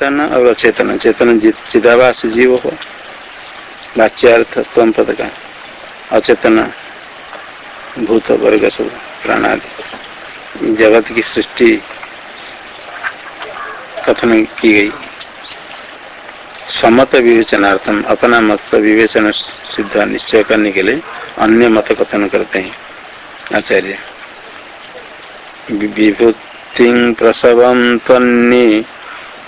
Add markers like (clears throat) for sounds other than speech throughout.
चेतन और अचेतन चेतन चिदावास जीव हो। वाच्यार्थ तम पद का अचेतन, भूत, वर्ग, सब प्राणादि। जगत की सृष्टि कथन की गई। समत विवेचनार्थम, अपना मत विवेचन सिद्ध निश्चय करने के लिए अन्य मत कथन करते हैं। आचार्य। विभूति प्रसव तन्नी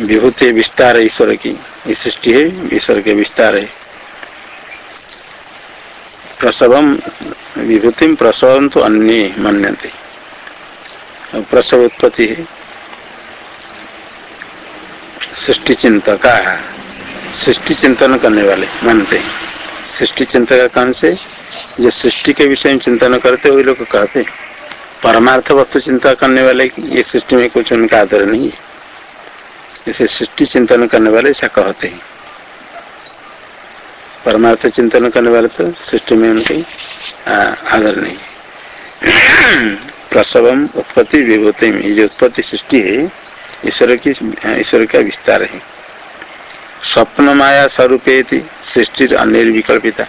विभूति विस्तार है ईश्वर की। सृष्टि है, ईश्वर के विस्तार है। प्रसवम विभूति प्रसव तो अन्य मनते प्रसव उत्पत्ति है। सृष्टि चिंतका सृष्टि चिंतन करने वाले मानते हैं सृष्टि चिंतक कौन से? जो सृष्टि के विषय में चिंतन करते वही लोग कहते परमार्थ वस्तु चिंता करने वाले, ये सृष्टि में कुछ उनका आदर नहीं है। इसे सृष्टि चिंतन करने वाले ऐसा कहते हैं। परमार्थ चिंतन करने वाले तो सृष्टि में उनकी आदर नहीं (clears throat) प्रसवम उत्पत्ति विभूति में जो उत्पत्ति सृष्टि है, ईश्वर की ईश्वर का विस्तार है। स्वप्न माया स्वरूप सृष्टि अन्य विकल्पिता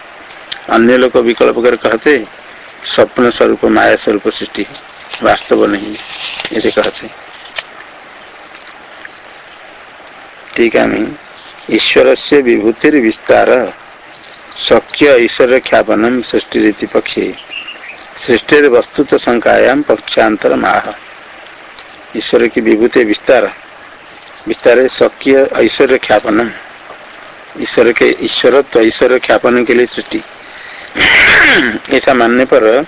अन्य लोग को विकल्प कर कहते, स्वप्न स्वरूप माया स्वरूप सृष्टि वास्तव नहीं ऐसे कहते। टीका में ईश्वर से विभूति विस्तार। शक्य ईश्वर ख्यापनम सृष्टि रीति पक्षे। सृष्टि वस्तुत संकायाम पक्षांतर माह ईश्वर की विभूति विस्तार। विस्तार शक्य ऐश्वर्य ख्यापनम ईश्वर के ईश्वरत्व ईश्वर ख्यापन के लिए सृष्टि। ऐसा मानने पर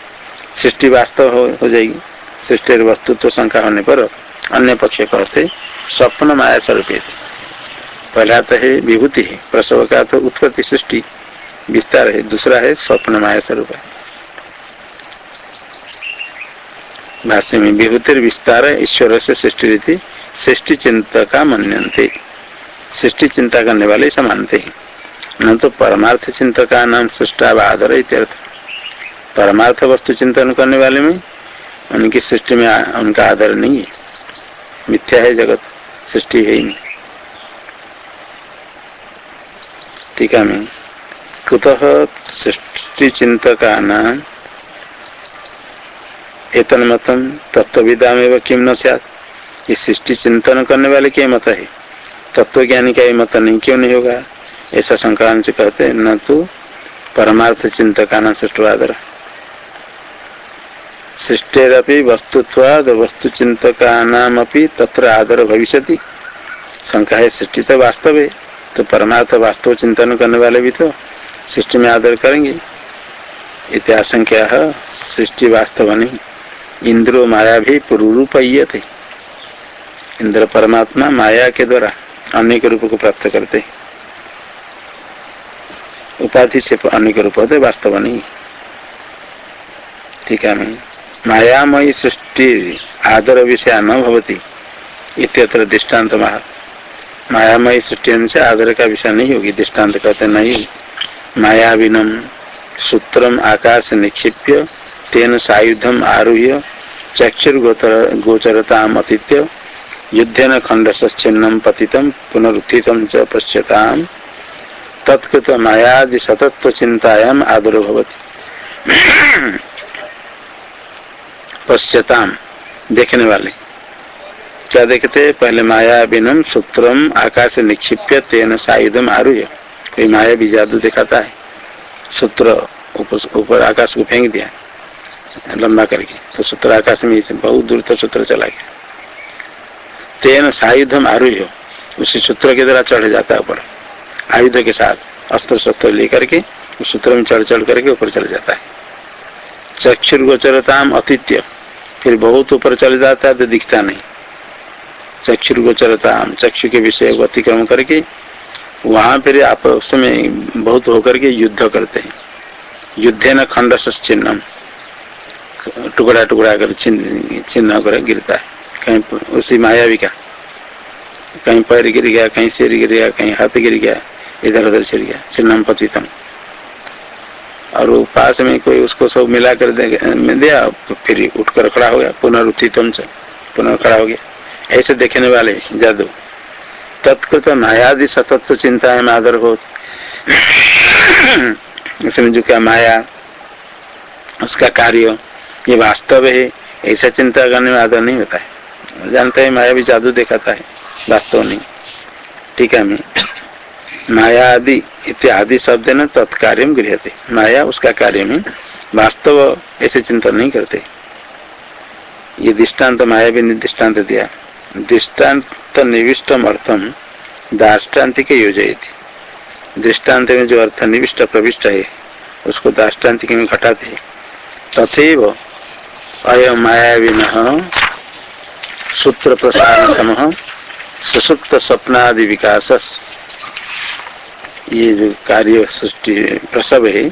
सृष्टि वास्तव हो, हो जाएगी। सृष्टि वस्तुत्व शंका होने पर अन्य पक्ष कहते स्वप्न माया स्वरूप पहला तो है, विभूति है, प्रसव का तो उत्पत्ति सृष्टि, विस्तार है, दूसरा है स्वप्न माया स्वरूप भाष्य में विभूति विस्तार ईश्वर से सृष्टि रीति सृष्टि चिंता का मनते सृष्टि चिंता करने वाले ऐसा मानते हैं न तो परमार्थ चिंतका नाम सृष्टा व आदर इत्यर्थ परमार्थ वस्तु चिंतन करने वाले में उनकी सृष्टि में उनका आदर नहीं है। मिथ्या है जगत, सृष्टि है ही नहीं। टीका में कुतः सृष्टि चिंतका नाम एतन मतम तत्विदा में किम न सत ये सृष्टि चिंतन करने वाले के मत है? तत्व ज्ञानी का मत नहीं, क्यों नहीं होगा? ऐसा संक्रांत से कहते न तो परमार्थ चिंतका न सृष्टवादर। सृष्टिरपि वस्तुत्वाद वस्तु चिंतका नाम तत्र आदर भविष्य शंका है, सृष्टि तो वास्तव है। तो परमार्थ वास्तव चिंतन करने वाले भी तो सृष्टि में आदर करेंगे। इत्याशंख्या सृष्टि वास्तव नहीं इंद्रो माया भी पूर्वरूप थे। इंद्र परमात्मा माया के द्वारा अनेक रूप को प्राप्त करते। उपाधि से अनेक रूप होते वास्तव नहीं ठीक है, मायामयी सृष्टि आदर विषय न भवती। इत्यत्र दृष्टांत महा मायामयी सृष्टि से आदर का विषय नहीं होगी दृष्टांत कहते नहीं। मायाविनम सूत्रम आकाश निक्षिप्य, तेन सायुधम आरूह्य चक्षुर गोचरता अतीत्य, युद्धन खंड सच्छिन्नम पतितम, पुनरुत्थितम च पश्यता तत्कृत मायादि सतत्व चिंतायाम आदरो भवती। पश्यताम, देखने वाले। क्या देखते पहले माया बिनम सूत्रम आकाश निक्षिप्य तेन सायुधम आरूह्य। कोई माया भी जादू दिखाता है। सूत्र ऊपर आकाश को फेंक दिया। लंबा करके। तो सूत्र आकाश में बहुत दूर तक सूत्र चला गया। तेन सायुधम आरूह्य। उसी सूत्र के द्वारा चढ़ जाता है ऊपर। आयुध के साथ अस्त्र शस्त्र लेकर के उस सूत्र में चढ़ चढ़ करके ऊपर चल जाता है। चक्षुर गोचरताम अतिथ्य फिर बहुत ऊपर चल जाता है तो दिखता नहीं। चक्षु गोचरता चक्षु के विषय को अतिक्रम करके वहाँ फिर आप उसमें बहुत होकर के युद्ध करते हैं। युद्धे न खंड चिन्ह टुकड़ा टुकड़ा कर चिन्ह होकर गिरता है। कहीं उसी मायावी का कहीं पैर गिर गया कहीं सिर गिर गया कहीं हाथ गिर गया इधर उधर सिर गया चिन्ह पतितम। और पास में कोई उसको सब मिला कर दे, दिया तो फिर उठकर खड़ा हो गया पुनरुत्थितम से पुनः हो गया। ऐसे देखने वाले जादू। तत्कृत मायादि सतत्व चिंता है आदर हो। जो क्या माया, उसका कार्य, ये वास्तव है, ऐसा चिंता करने में आदर नहीं होता है। जानते हैं, माया भी जादू दिखाता है, वास्तव नहीं। ठीक है, मैं। माया आदि इत्यादि शब्द न तत्कार्य गृह माया उसका कार्य में वास्तव ऐसे चिंतन नहीं करते। ये दृष्टांत माया भी दृष्टांत दिया। दृष्टांत निविष्टम अर्थम दाष्टान्तिक योजना दृष्टांत में जो अर्थ निविष्ट प्रविष्ट है, उसको दाष्टान्तिक में घटाते तथेव अय मायाविन सूत्र प्रसारण सुसुप्त स्वप्नादि विकास ये जो कार्य सृष्टि प्रसव है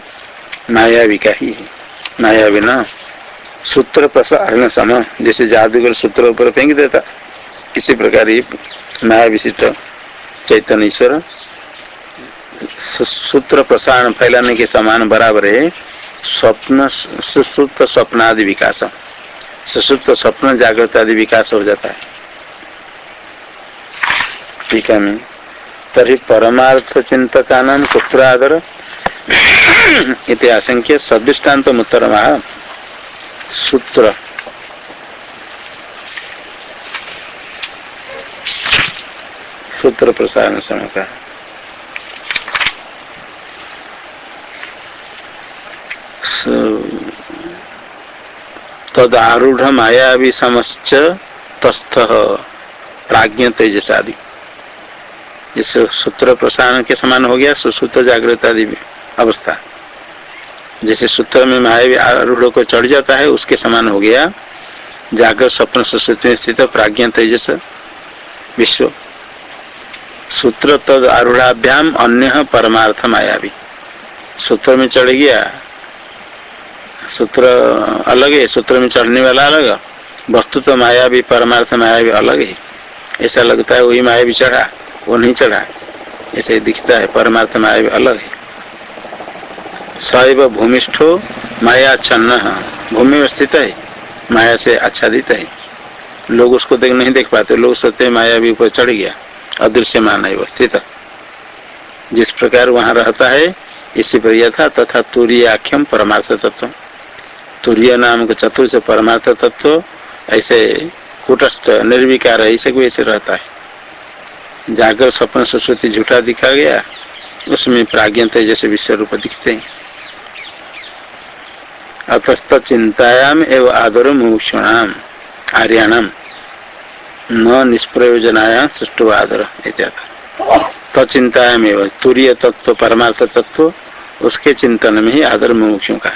मायावी ही है। मायाविना सूत्र प्रसारण सम जैसे जादूगर सूत्र ऊपर फेंक देता इसी प्रकार ये माया विशिष्ट चैतन्य ईश्वर सूत्र प्रसारण फैलाने के समान बराबर है स्वप्न, सुसुप्त स्वप्न आदि विकास। सुसुप्त स्वप्न जागृत आदि विकास हो जाता है। ठीक है तरी परमार्थ चिंतका नाम कुत्र आदर इतिहास सदृष्टान्त उत्तर सूत्र। सूत्र प्रसारण समय का। तद आरूढ़ माया भी समस्त तस्थ, प्राज्ञ तेजस आदि इस सूत्र प्रसारण के समान हो गया सुसूत्र जागृत आदि अवस्था। जैसे सूत्र में महावी आरूढ़ को चढ़ जाता है, उसके समान हो गया। जागृत स्वप्न सुश्रुति में स्थित प्राज्ञ तेजस, विश्व। सूत्र तद आरूढ़ाभ्याम अन्य परमार्थ माया भी सूत्र में चढ़ गया। सूत्र अलग है सूत्र में चढ़ने वाला अलग। वस्तु तो माया भी परमार्थ माया भी अलग है। ऐसा लगता है वही माया भी चढ़ा, वो नहीं चढ़ा। ऐसे दिखता है, परमार्थ माया भी अलग है। सैव भूमिष्ठो माया छन्न। भूमि में स्थित है, माया से आच्छादित है। लोग उसको देख नहीं देख पाते, लोग सोचते माया भी ऊपर चढ़ गया। अदृश्य मान है स्थित जिस प्रकार वहाँ रहता है, इसी पर यथा तथा तुरीय आख्यम परमार्थ तत्व। तुरीय नाम का चतुर्थ परमार्थ तत्व, ऐसे कुटस्थ, निर्विकार, ऐसे को ऐसे रहता है। जागर स्वप्न सरस्वती झूठा दिखा गया, उसमें प्राज्ञ जैसे विश्व रूप दिखते हैं। अतस्त चिंतायाम एवं आदर मुमुक्षुणाम आर्याणाम। न निष्प्रयोजनाया आदर तो चिंतायाम एवं तुरीय तत्व परमार्थ तत्व उसके चिंतन में ही आदर मुमुक्षु का।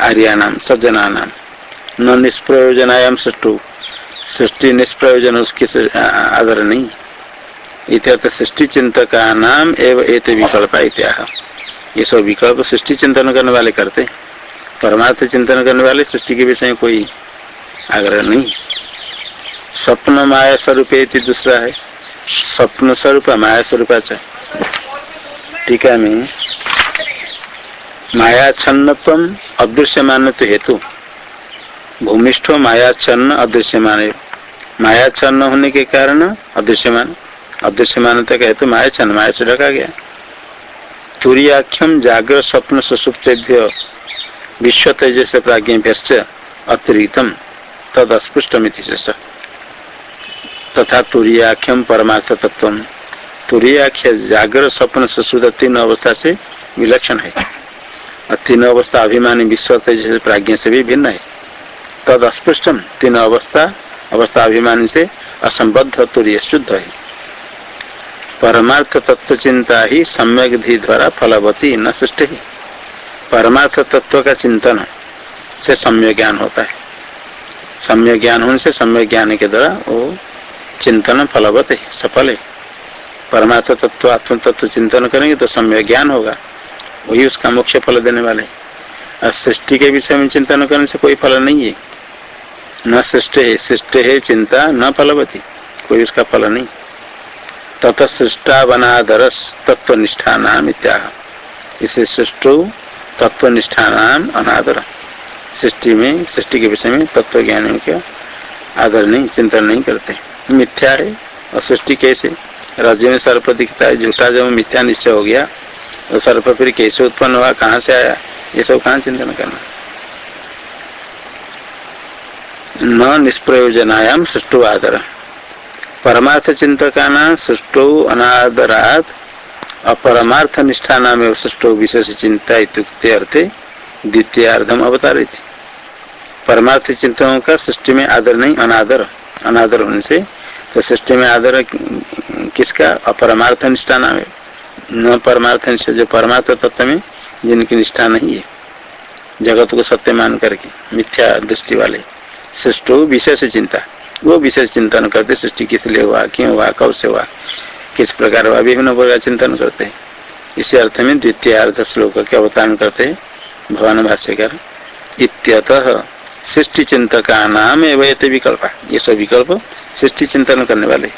आर्याणाम सज्जना नाम न निष्प्रयोजनायाम सृष्टु सृष्टि निष्प्रयोजन उसके आदर नहीं। इत्यर्थ सृष्टि चिंतका नाम एवं एत विकल्प इत्या ये सब विकल्प सृष्टि चिंतन करने वाले करते। परमार्थ चिंतन करने वाले सृष्टि के विषय कोई आग्रह नहीं। स्वप्न माया स्वरूप दूसरा है। स्वप्न स्वरूप माया स्वरूप टीका में माया छन्नत्व अदृश्य मान तो हेतु। भूमिष्ठ माया छन्न अदृश्य मान माया छन्न होने के कारण अदृश्यमान। अदृश्यमान तक हेतु माया छन्न माया से ढका गया। तुरियाख्यम जागर स्वप्न सुसुप्तेभ्य विश्व तेजस प्राज्ञभ्यश्च अतिरिक्तम। तद अस्पृष्टमिति तथा तुरीयाख्यम परमार्थ तत्व तुरीयाख्य जागर स्वप्न सुशुद्ध तीन अवस्था से विलक्षण है। और तीन अवस्था अभिमानी विश्व तेजस प्राज्ञ से भी भिन्न है। तद अस्पृष्टम तीन अवस्था अवस्था अभिमानी से असंबद्ध तुरीय शुद्ध है। परमार्थ तत्व चिंता ही सम्यक द्वारा फलवती न सृष्टि है। परमार्थ तत्व का चिंतन से सम्य ज्ञान होता है। सम्य ज्ञान होने से सम्य ज्ञान के द्वारा वो चिंतन फलवत है, सफल है। परमार्थ तत्व, आत्म तत्व चिंतन करेंगे तो समय ज्ञान होगा। वही उसका मुख्य फल देने वाले। और सृष्टि के विषय में चिंतन करने से कोई फल नहीं है। न सृष्ट है सृष्ट है चिंता, न फलवती। कोई उसका फल नहीं। तत सृष्टा बनादर तत्व निष्ठा नाम इत्या इसे सृष्टो तत्व निष्ठा नाम अनादर। सृष्टि में, सृष्टि के विषय में तत्व ज्ञान का आदर नहीं, चिंतन नहीं करते। मिथ्या है और सृष्टि कैसे? राज्य में सर्प दिखता है झूठा जब मिथ्या निश्चय हो गया। तो सर्प फिर कैसे उत्पन्न हुआ, कहाँ से आया? ये सब कहाँ चिंतन करना न निष्प्रयोजनायाम सृष्टो आदर। परमार्थ चिंतका न सृष्टो अनादरात, अपरमार्थ निष्ठा नाम सृष्टो विशेष चिंता इतुक्ते अर्थे द्वितीय अर्धम अवतारित परमार्थ चिंतकों का सृष्टि में आदर नहीं, अनादर। अनादर होने से तो सृष्टि में आदर किसका? अपरमार्थ निष्ठा नाम है। न परमार्थ निष्ठा, जो परमार्थ तत्व में, जिनकी निष्ठा नहीं है। जगत को सत्य मान करके, मिथ्या दृष्टि वाले। सृष्टो विशेष चिंता। वो विशेष चिंतन करते, सृष्टि किस लिए हुआ, क्यों हुआ, कब से हुआ, किस प्रकार हुआ, विभिन्न प्रकार चिंतन करते। इसी अर्थ में द्वितीय अर्थ श्लोक के अवतारण करते भगवान भाष्यकर, इत्यतः सृष्टि चिंतका नाम एवं विकल्प। ये सब विकल्प सृष्टि चिंतन करने वाले।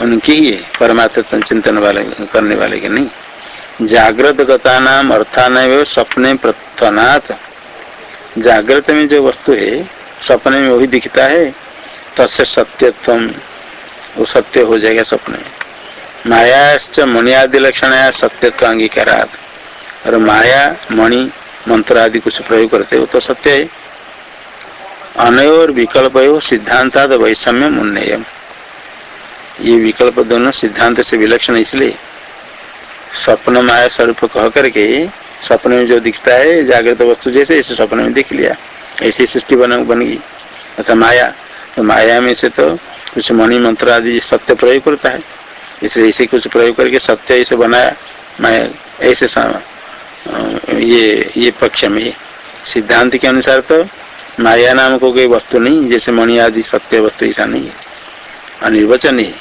उनकी ही परमात्म चिंतन वाले, करने वाले के नहीं। जागृत गता नाम अर्थान स्वप्ने प्रथनाथ जागृत में जो वस्तु है सपने में वही दिखता है। तस्य सत्यत्व, वो सत्य हो जाएगा सपने में मणियादि लक्षण है सत्यत्व अंगीकारात और माया, मणि मंत्र आदि कुछ प्रयोग करते हो तो सत्य है। अनयोर विकल्प हो सिद्धांत वैषम्य उन्नयम ये विकल्प दोनों सिद्धांत से विलक्षण इसलिए स्वप्न माया स्वरूप कह करके स्वप्न में जो दिखता है, जागृत वस्तु जैसे इसे स्वप्न में दिख लिया, ऐसी सृष्टि बन बन गई। अतः माया तो माया में से तो कुछ मणि मंत्र आदि सत्य प्रयोग करता है। इसलिए इसे कुछ प्रयोग करके सत्य इसे बनाया माया ऐसे ये ये पक्ष में सिद्धांत के अनुसार तो माया नाम को कोई वस्तु नहीं, जैसे मणि आदि सत्य वस्तु ऐसा नहीं है। अनिर्वचन है।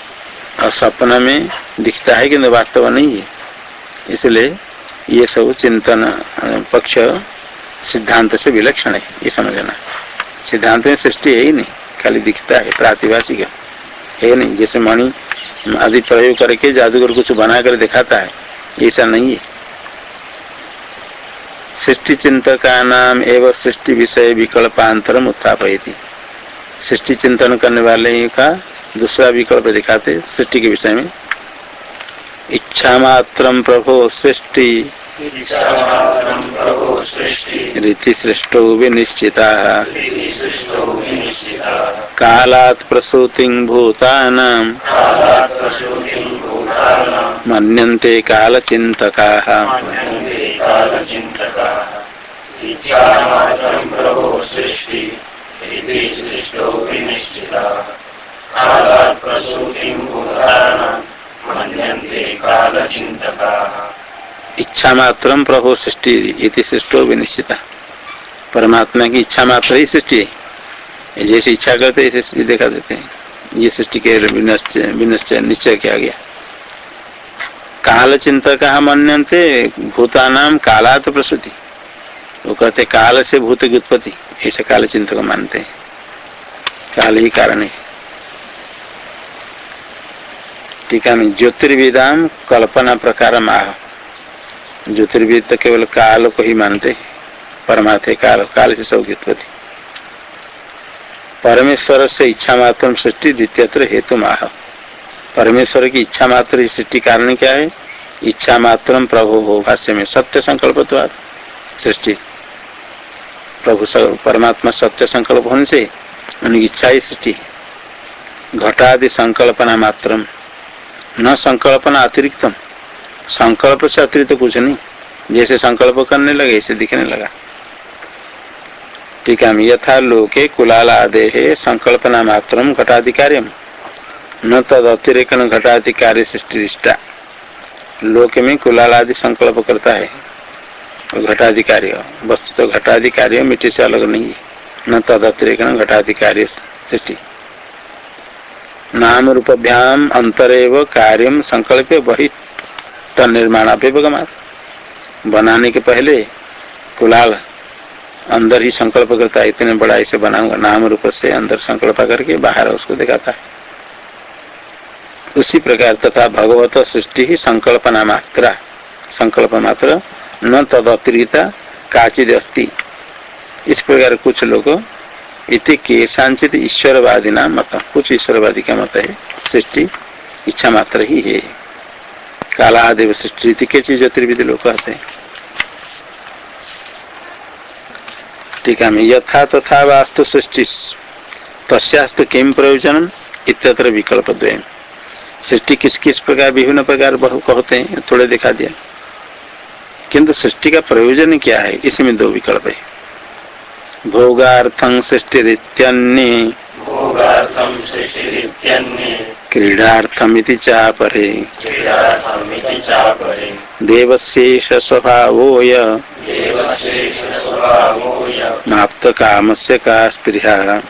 और सपना में दिखता है किन्तु वास्तव नहीं है। इसलिए ये सब चिंतन, पक्ष सिद्धांत से विलक्षण है, ये समझना। सिद्धांत में सृष्टि है ही नहीं, खाली दिखता है, प्रातिभाषिक है। नहीं, जैसे मणि आदि प्रयोग करके जादूगर कुछ बना कर दिखाता है, ऐसा नहीं है। सृष्टि चिंतका नाम एवं सृष्टि विषय विकल्पांतरम उत्थापयती। सृष्टि चिंतन करने वाले का दूसरा विकल्प दिखाते सृष्टि के विषय में। इच्छा मात्र प्रभो सृष्टि। रीति सृष्टो। विनिश्चिता। कालात् प्रसूति भूतानां मन्यन्ते कालचिन्तकाः इच्छा मात्र प्रभु सृष्टि इति सृष्टो विनिश्चिता। परमात्मा की इच्छा मात्र ही सृष्टि जैसे इच्छा करते ऐसे देखा देते हैं। ये सृष्टि के विनिश्चय निश्चय किया गया। काल चिंतक मनते भूतानाम कालात प्रसूति। वो कहते काल से भूत की उत्पत्ति ऐसे काल चिंतक मानते हैं काल ही कारण। है टीका में ज्योतिर्विदाम कल्पना प्रकार माह ज्योतिर्विद तो केवल काल को ही मानते परमार्थ काल काल से सब की उत्पत्ति परमेश्वर से इच्छा मात्र सृष्टि द्वितीय हेतु माह परमेश्वर की इच्छा मात्र सृष्टि कारण क्या है? इच्छा मात्र प्रभु हो। भाष्य में सत्य संकल्प सृष्टि। प्रभु परमात्मा सत्य संकल्प होने से उनकी इच्छा ही सृष्टि घटादि संकल्पना मात्र न संकल्पना अतिरिक्तम। संकल्प से अतिरिक्त कुछ नहीं। जैसे संकल्प करने लगे, ऐसे दिखने लगा। ठीक है यथा लोके कुलालादे संकल्पना मात्र घटाधिकार्यम। न तद अतिरिक्त घटाधिकारी सृष्टि लोक में कुलाल आदि संकल्प करता है। घटाधिकारी वस्तु तो घटाधिकारी मिट्टी से अलग नहीं है। न तद अतिरिक्त घटाधिकारी सृष्टि नाम रूपभ्याम अंतरेव कार्यम संकल्प वही निर्माण अभ्युपगमा बनाने के पहले कुलाल अंदर ही संकल्प करता है। इतने बड़ा इसे बनाऊँगा। नाम रूप से अंदर संकल्प करके बाहर उसको दिखाता है। उसी प्रकार तथा भगवत सृष्टि ही संकल्पना मात्रा। संकल्प मात्र, न तद अतिरिक्ता काचिद अस्ति इस प्रकार कुछ लोग इति केशांचित ईश्वरवादी नाम मत। कुछ ईश्वरवादी का मत है, सृष्टि इच्छा मात्र ही है। कालादेव सृष्टि के चीज़ ज्योतिर्विधि लोग कहते हैं। टीका में यथा तथा वास्तु सृष्टि, तस्यास्तु किम प्रयोजन इत्यत्र विकल्प द्वयम सृष्टि किस किस प्रकार विभिन्न प्रकार बहु कहते हैं थोड़े दिखा दिया। किंतु सृष्टि का प्रयोजन क्या है इसमें दो विकल्प है। भोगार्थं सृष्टिरित्यन्ये। क्रीडार्थमिति चापरे। देवशेष स्वभावोय माप्त काम से का स्पृहा।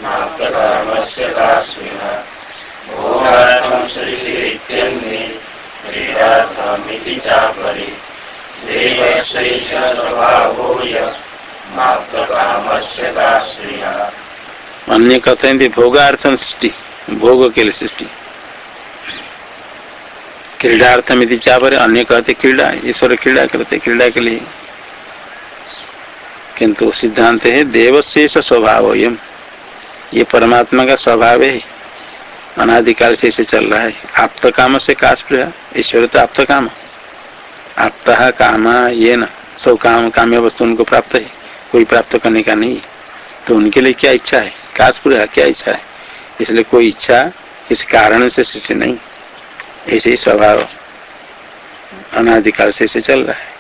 अन्य हैं भोगार्थम सृष्टि भोग के लिए सृष्टि क्रीडार्थम यदि चावर अन्य कहते क्रीड़ा, ईश्वर क्रीड़ा करते, क्रीड़ा के लिए। किंतु सिद्धांत है देवशेष स्वभाव ये परमात्मा का स्वभाव है। अनादिकाल से इसे चल रहा है। आप्त काम से काश ईश्वर तो आप्त काम। आप्त काम ये न। सब काम, काम्य वस्तु उनको प्राप्त है। कोई प्राप्त करने का नहीं। तो उनके लिए क्या इच्छा है? पूरा क्या इच्छा है? इसलिए कोई इच्छा किसी कारण से सृष्टि नहीं। ऐसे ही स्वभाव। अनादिकाल से इसे चल रहा है।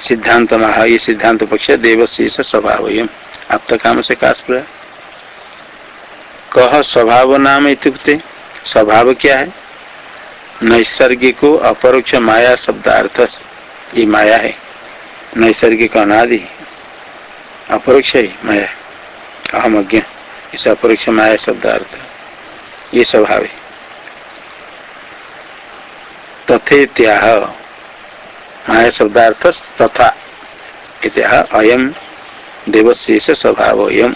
सिद्धांत महा ये सिद्धांत पक्ष देव से स्वभाव आप तो काम से पूरा कह स्वभाव नाम इतुक्ते स्वभाव क्या है? नैसर्गिको अपरोक्ष माया शब्दार्थ ये माया है। नैसर्गिक अनादि, अपरोक्ष ही माया। अहम अज्ञ इस अपरोक्ष माया शब्दार्थ, ये स्वभाव है। तथेत्याह, माया शब्दार्थ तथा अयम देवशेष स्वभाव अयम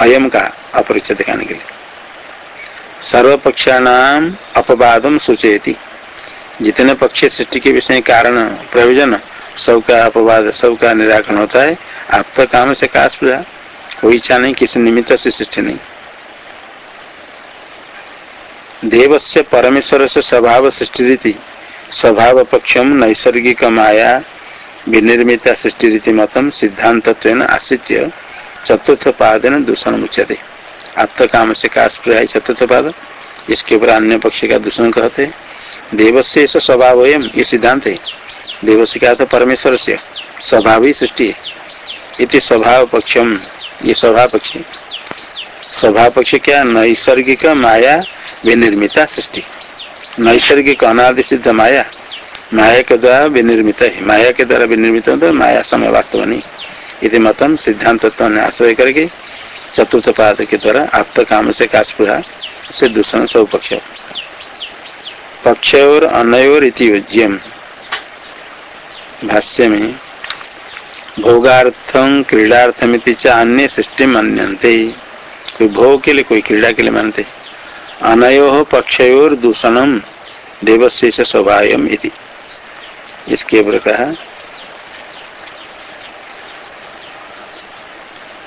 अयम का अपरिचय दिखाने के लिए। सर्व पक्षाणाम अपवादम सूचयती। जितने पक्ष सृष्टि के विषय कारण प्रयोजन, सबका अपवाद, सबका निराकरण होता है। आप तो काम से काश पूरा। कोई इच्छा नहीं, किसी निमित्त से सृष्टि नहीं। देव से परमेश्वर से स्वभाव सृष्टि रीति। स्वभाव पक्षम नैसर्गिक माया, विनिर्मित सृष्टि रीति मतम सिद्धांत आश्रित चतुर्थ पाद दूषण मुच्यते आप्त काम से का प्रिय चतुर्थ पाद। इसके ऊपर अन्य पक्ष का दूषण कहते देवस्य स्वभाव ये सिद्धांत है। देवस्य का तो परमेश्वर से स्वभाव ही सृष्टि है। इति स्वभाव पक्षम, ये स्वभाव पक्ष। स्वभाव पक्ष क्या? नैसर्गिक माया विनिर्मिता सृष्टि। नैसर्गिक अनादि सिद्ध माया। माया के द्वारा विनिर्मित है। माया के द्वारा विनिर्मित होता माया समय वास्तव नहीं। इति मतम सिद्धांत ने आश्रय करके चतुर्थ पाद के द्वारा आप काम से काशपुरा से दूषण सब पक्ष पक्ष और अनयोर इति योज्यम। भाष्य में भोगार्थम क्रीडार्थमिति च अन्य सृष्टि मान्यन्ते। कोई भोग के लिए, कोई क्रीड़ा के लिए मानते अनयो पक्षयोर दूषणम देवशेष स्वभाव इसके ऊपर कहा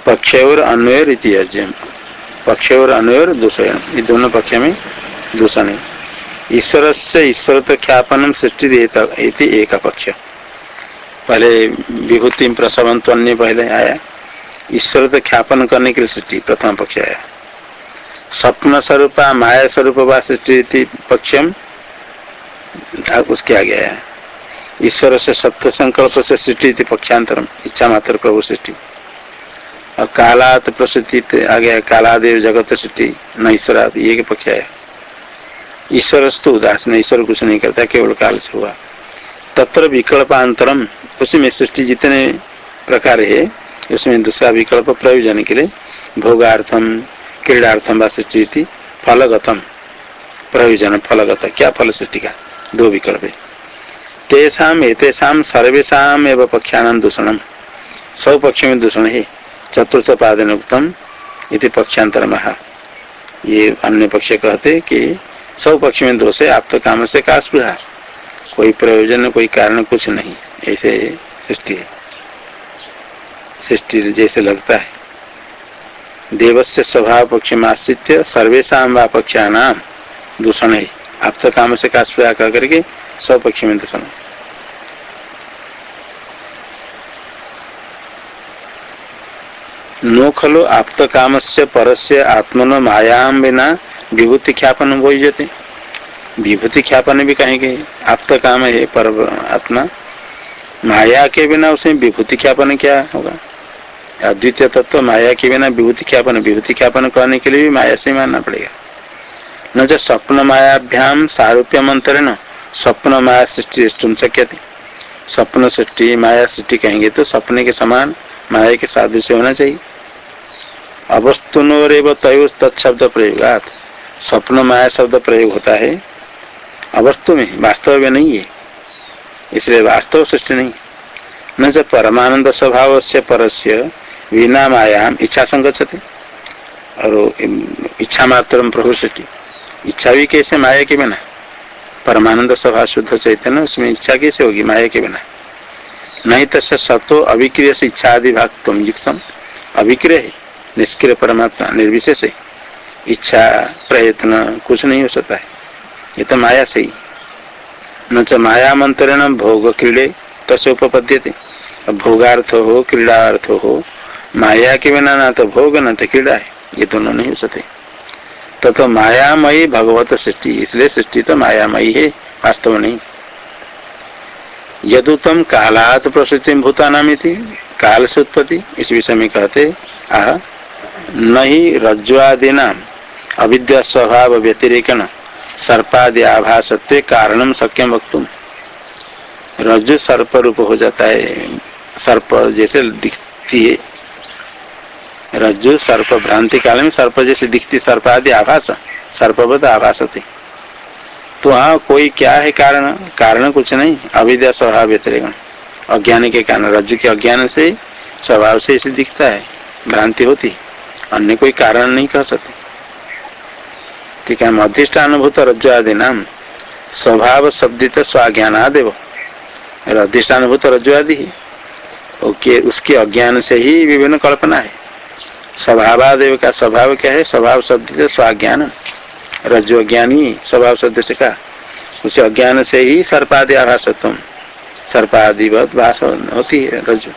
पक्षयोर अन्वयर इति पक्ष और अन्वयर दूषण ये दोनों पक्ष में दूषण है ईश्वर से ईश्वर तो ख्यापनम सृष्टि एक पक्ष। पहले विभूति प्रसवन तो अन्य पहले आया। ईश्वर तो ख्यापन करने के लिए सृष्टि प्रथम पक्ष आया। स्वप्न स्वरूप माया स्वरूप व सृष्टि पक्षम उसके आगे आया। ईश्वर से सत्य संकल्प से सृष्टि पक्षांतरम। इच्छा मात्र प्रभु सृष्टि। और कालात प्रसिद्धि आ गया, कालादेव जगत सृष्टि न ईश्वर ये पक्ष आया ईश्वर स्तु उदास, ने ईश्वर कुछ नहीं करता, केवल काल से हुआ। तत्र विकल्पांतरम उसमें सृष्टि जितने प्रकार है, उसमें दूसरा विकल्प प्रयोजन के लिए भोगार्थम, क्रीडार्थम व सृष्टि फलगतम। प्रयोजन, फलगत, क्या फल सृष्टि का? दो विकल्प है। तेषाम एतेषाम सर्वेशा एवं पक्षान दूषणम सब पक्ष में दूषण है। चतुर्थ पादन उत्तम इति पक्षांतर महा ये अन्य पक्ष कहते कि सब पक्ष में दोष है आप तो काम से का स्पृहा। कोई प्रयोजन, कोई कारण कुछ नहीं। ऐसे सृष्टि है। सृष्टि जैसे लगता है। देव से स्वभाव पक्ष में आश्रित सर्वेशा व पक्षा नाम दूषण है आप तो काम से का स्पृहा कह करके सब पक्ष में दूषण नो खलो आप्त काम से परस्य आत्मन मायाम बिना विभूति ख्यापन हो जाते विभूति ख्यापन भी कहेंगे आप्त काम है पर आत्मा। माया के बिना उसे विभूति ख्यापन क्या होगा? अद्वितीय तत्व, माया के बिना विभूति ख्यापन विभूति ख्यापन करने के लिए भी माया से मानना पड़ेगा। न जो स्वप्न मायाभ्याम सारूप्य मंत्रण स्वप्न माया सृष्टि सुन सकते स्वप्न सृष्टि, माया सृष्टि कहेंगे तो सपने के समान, माया के सादृश्य होना चाहिए। अवस्तुनोरेव तय तत्शब्द प्रयोगात स्वप्न माया शब्द प्रयोग होता है। अवस्तु में वास्तव में नहीं है। इसलिए वास्तव सृष्टि नहीं। न परमानंद स्वभाव से परस्य विना मायाम इच्छा संगछते और इच्छा मात्र प्रभु सृष्टि इच्छा भी कैसे माया के बिना? परमानंद स्वभाव शुद्ध चैतन्य, उसमें इच्छा कैसे होगी माया के बिना? नहीं तो सतो अभिक्रिय से इच्छा आदि भाग तुम युक्तम। अभिक्रिय है। निष्क्रिय परमात्मा निर्विशेष है। इच्छा प्रयत्न कुछ नहीं हो सकता है। ये तो माया से ही। न च माया मंत्रण भोग क्रीड़े तसे उपपद्य थे भोगार्थ हो क्रीड़ार्थ हो माया के बिना ना तो भोग न तो क्रीड़ा है। ये दोनों नहीं हो सकते। तो, तो मायामयी भगवत सृष्टि इसलिए सृष्टि तो मायामयी है वास्तव नहीं। यदुतम कालात प्रसूति थी काल से उत्पत्ति इस विषय में कहते आह नहीं रज्जुआदिना अविद्या स्वभाव व्यतिरेकण सर्पादि आभासत्व कारणम सक्यम वक्तुम। रज्जु सर्प रूप हो जाता है, सर्प जैसे दिखती है। रज्जु सर्प भ्रांति काल में सर्प जैसे दिखती सर्प आदि आभास सर्पवत आभास होती तो हाँ कोई क्या है कारण? कारण कुछ नहीं अविद्या स्वभाव व्यतिरेकण अज्ञान के कारण, रज्जु के अज्ञान से, स्वभाव से इसे दिखता है, भ्रांति होती अन्य कोई कारण नहीं कह सकते। ठीक है अधिष्ठानुभूत रज्जु आदि नाम स्वभाव शब्दित स्वाज्ञान आदेव अधिष्ठानुभूत रज्जु आदि ही। ओके, उसके अज्ञान से ही विभिन्न कल्पना है। स्वभावादेव का स्वभाव क्या है? स्वभाव शब्द स्वाज्ञान। रज्जु अज्ञानी स्वभाव शब्द से का उसे अज्ञान से ही सर्पादि आभासत्व। सर्पादि भाष होती है रज्जु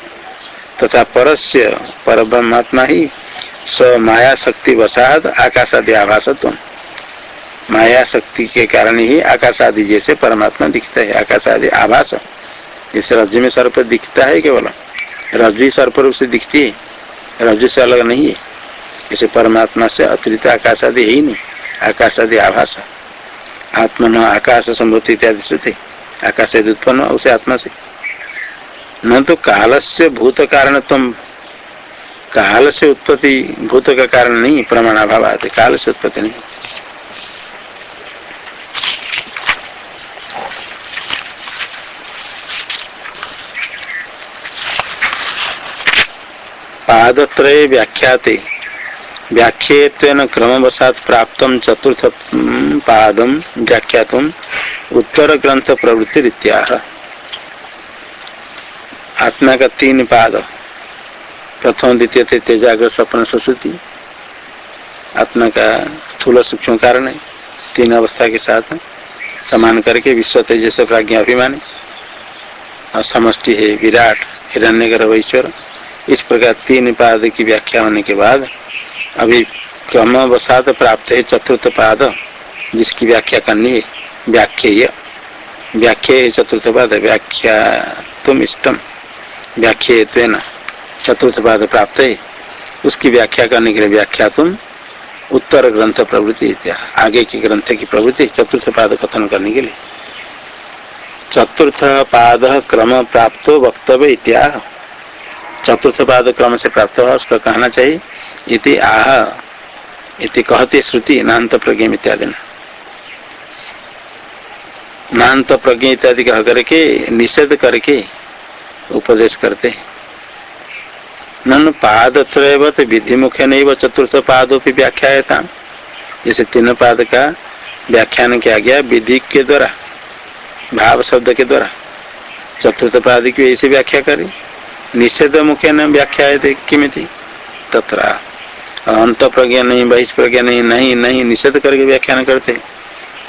तथा परस्य पर ब्रह्मात्मा ही स माया शक्ति वसाद आकाश आदि आभासत्व। माया शक्ति के कारण ही आकाश आदि जैसे परमात्मा दिखता है आकाश आदि आभास। जैसे रज्जु में सर्प दिखता है केवल। रज्जु सर्प रूप से दिखती है, रज्जु से अलग नहीं है। जैसे परमात्मा से अतिरिक्त आकाश आदि है नहीं आकाश आदि आभास। आत्मा आकाश संभूति इत्यादि श्रुति आकाश उत्पन्न उसे आत्मा से। न तो काल से भूत कारण तुम काल से उत्पत्ति भूत का कारण नहीं प्रमाण अभाव आते काल से उत्पत्ति नहीं। पादत्रय व्याख्याते। व्याख्येन क्रमवशात प्राप्त चतुर्थ पादम व्याख्यात उत्तर ग्रंथ प्रवृत्ति आत्मा का तीन पाद। प्रथम, द्वितीय, तृतीय जागर, सपन, सुश्रुति। आत्मा का स्थूल सूक्ष्म कारण है। तीन अवस्था के साथ समान करके विश्व तेजस प्राज्ञा अभिमानी और समष्टि है विराट, हिरण्यगर ईश्वर इस प्रकार तीन पाद की व्याख्या होने के बाद अभी क्रमवसात प्राप्त है चतुर्थ पाद, जिसकी व्याख्या करनी है। व्याख्या व्याख्या चतुर्थ पाद व्याख्या तुम इष्टम व्याख्या चतुर्थ पाद प्राप्त है। उसकी व्याख्या करने के लिए व्याख्या तुम, उत्तर ग्रंथ प्रवृत्ति आगे की ग्रंथ की प्रवृत्ति चतुर्थ पाद कथन करने के लिए। चतुर्थ पाद क्रम प्राप्त वक्तव्य इत्याह चतुर्थ पाद क्रम से प्राप्त हुआ, उसका कहना चाहिए, इति आह, इति कहते श्रुति, नान्त प्रज्ञ इत्यादि। नान्त प्रज्ञ इत्यादि कह करके, निषेध करके उपदेश करते नन पाद विधि मुख्य नहीं चतुर्थ पादों की व्याख्या जैसे तीन पाद का व्याख्यान किया गया, विधि के द्वारा, भाव शब्द के द्वारा। चतुर्थ पाद की ऐसी व्याख्या करी। निषेध मुख्य न व्याख्या है किमिति? तथा अंत प्रज्ञा नहीं बहिष प्रज्ञा नहीं नहीं नहीं, निषेध करके व्याख्यान करते।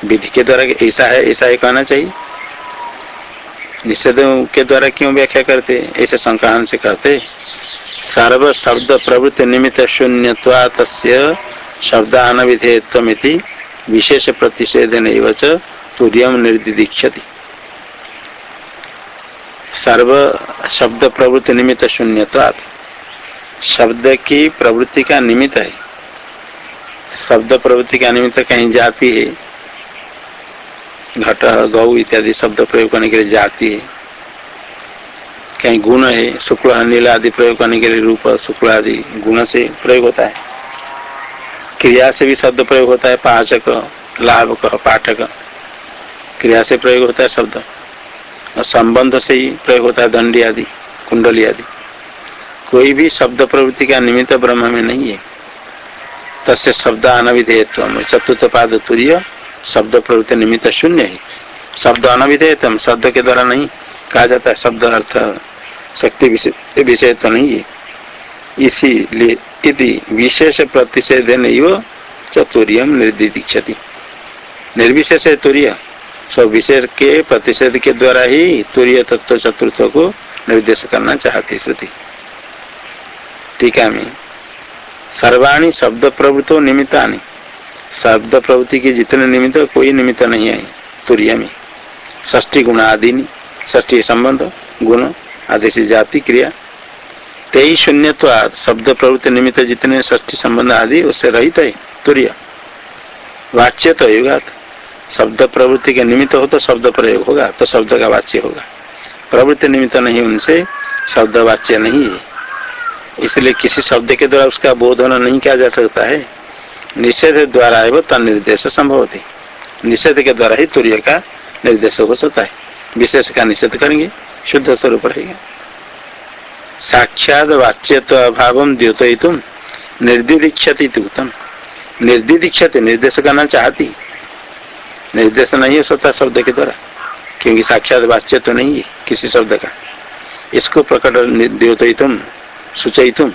विधि के द्वारा ऐसा है, ऐसा ही कहना चाहिए। निषेध के द्वारा क्यों व्याख्या करते? ऐसे संक्रांत से करते। सर्व शब्द प्रवृत्ति निमित्त शून्य शब्दान विधेयत्वमिति विशेष प्रतिषेध नहीं तुर्यम निर्दिदीक्षति। सर्व शब्द प्रवृत्ति निमित्त शून्यवाद शब्द की प्रवृत्ति का निमित्त है शब्द प्रवृत्ति का निमित्त कहीं जाती है घट, गौ इत्यादि शब्द प्रयोग करने के लिए जाती। है कहीं गुण है, शुक्ल नीला आदि प्रयोग करने के लिए रूप शुक्ल आदि गुण से प्रयोग होता है। क्रिया से भी शब्द प्रयोग होता है, पाचक लाभ पाठक। क्रिया से प्रयोग होता है शब्द। और संबंध से ही प्रयोग होता है दंडी आदि, कुंडली आदि। कोई भी शब्द प्रवृत्ति का निमित्त ब्रह्म में नहीं है। तस्य शब्द अनविधेयत्व चतुर्थ पाद तुर्य, शब्द प्रवृत्ति निमित्त शून्य है। शब्द अनविधेयतम शब्द के द्वारा नहीं। कहा जाता है, शब्द अर्थ शक्ति विषय तो नहीं है। इसीलिए यदि विशेष प्रतिषेध नहीं चतुर्य निर्दिदीक्षति। निर्विशेष तुर्य सब विशेष के प्रतिषेध के द्वारा ही तुरीय तत्व चतुर्थ को निर्देश करना चाहती श्रुति। टीका में। सर्वाणी शब्द प्रवृत्तो निमित्तानी। शब्द प्रवृत्ति के जितने निमित्त, कोई निमित्त नहीं है। तुरीय में। ष्टी गुण ष्टी संबंध, गुण आदि से जाति, क्रिया। तेई शून्य शब्द प्रवृत्ति निमित्त जितने ष्टी संबंध आदि, उससे रहित है, तुरीय। वाच्य तो युगात। शब्द प्रवृत्ति के निमित्त हो तो शब्द प्रयोग होगा तो शब्द का वाच्य होगा। प्रवृत्ति निमित्त नहीं उनसे, शब्द वाच्य नहीं है। इसलिए किसी शब्द के द्वारा उसका बोधन नहीं किया जा सकता है। निषेध द्वारा एवं तन निर्देश संभव होती निषेध के द्वारा ही तुर्य का निर्देश हो सकता है। विशेष का निषेध करेंगे। शुद्ध स्वरूप रहेगा। साक्षात वाच्यत्व अभाव द्योतम निर्दिदीक्षति उत्तम निर्दिदीक्षति निर्देश करना चाहती। निर्देश नहीं हो सकता शब्द के द्वारा, क्योंकि साक्षात वाच्य तो नहीं है किसी शब्द का। इसको प्रकट द्योतम सुचयितुम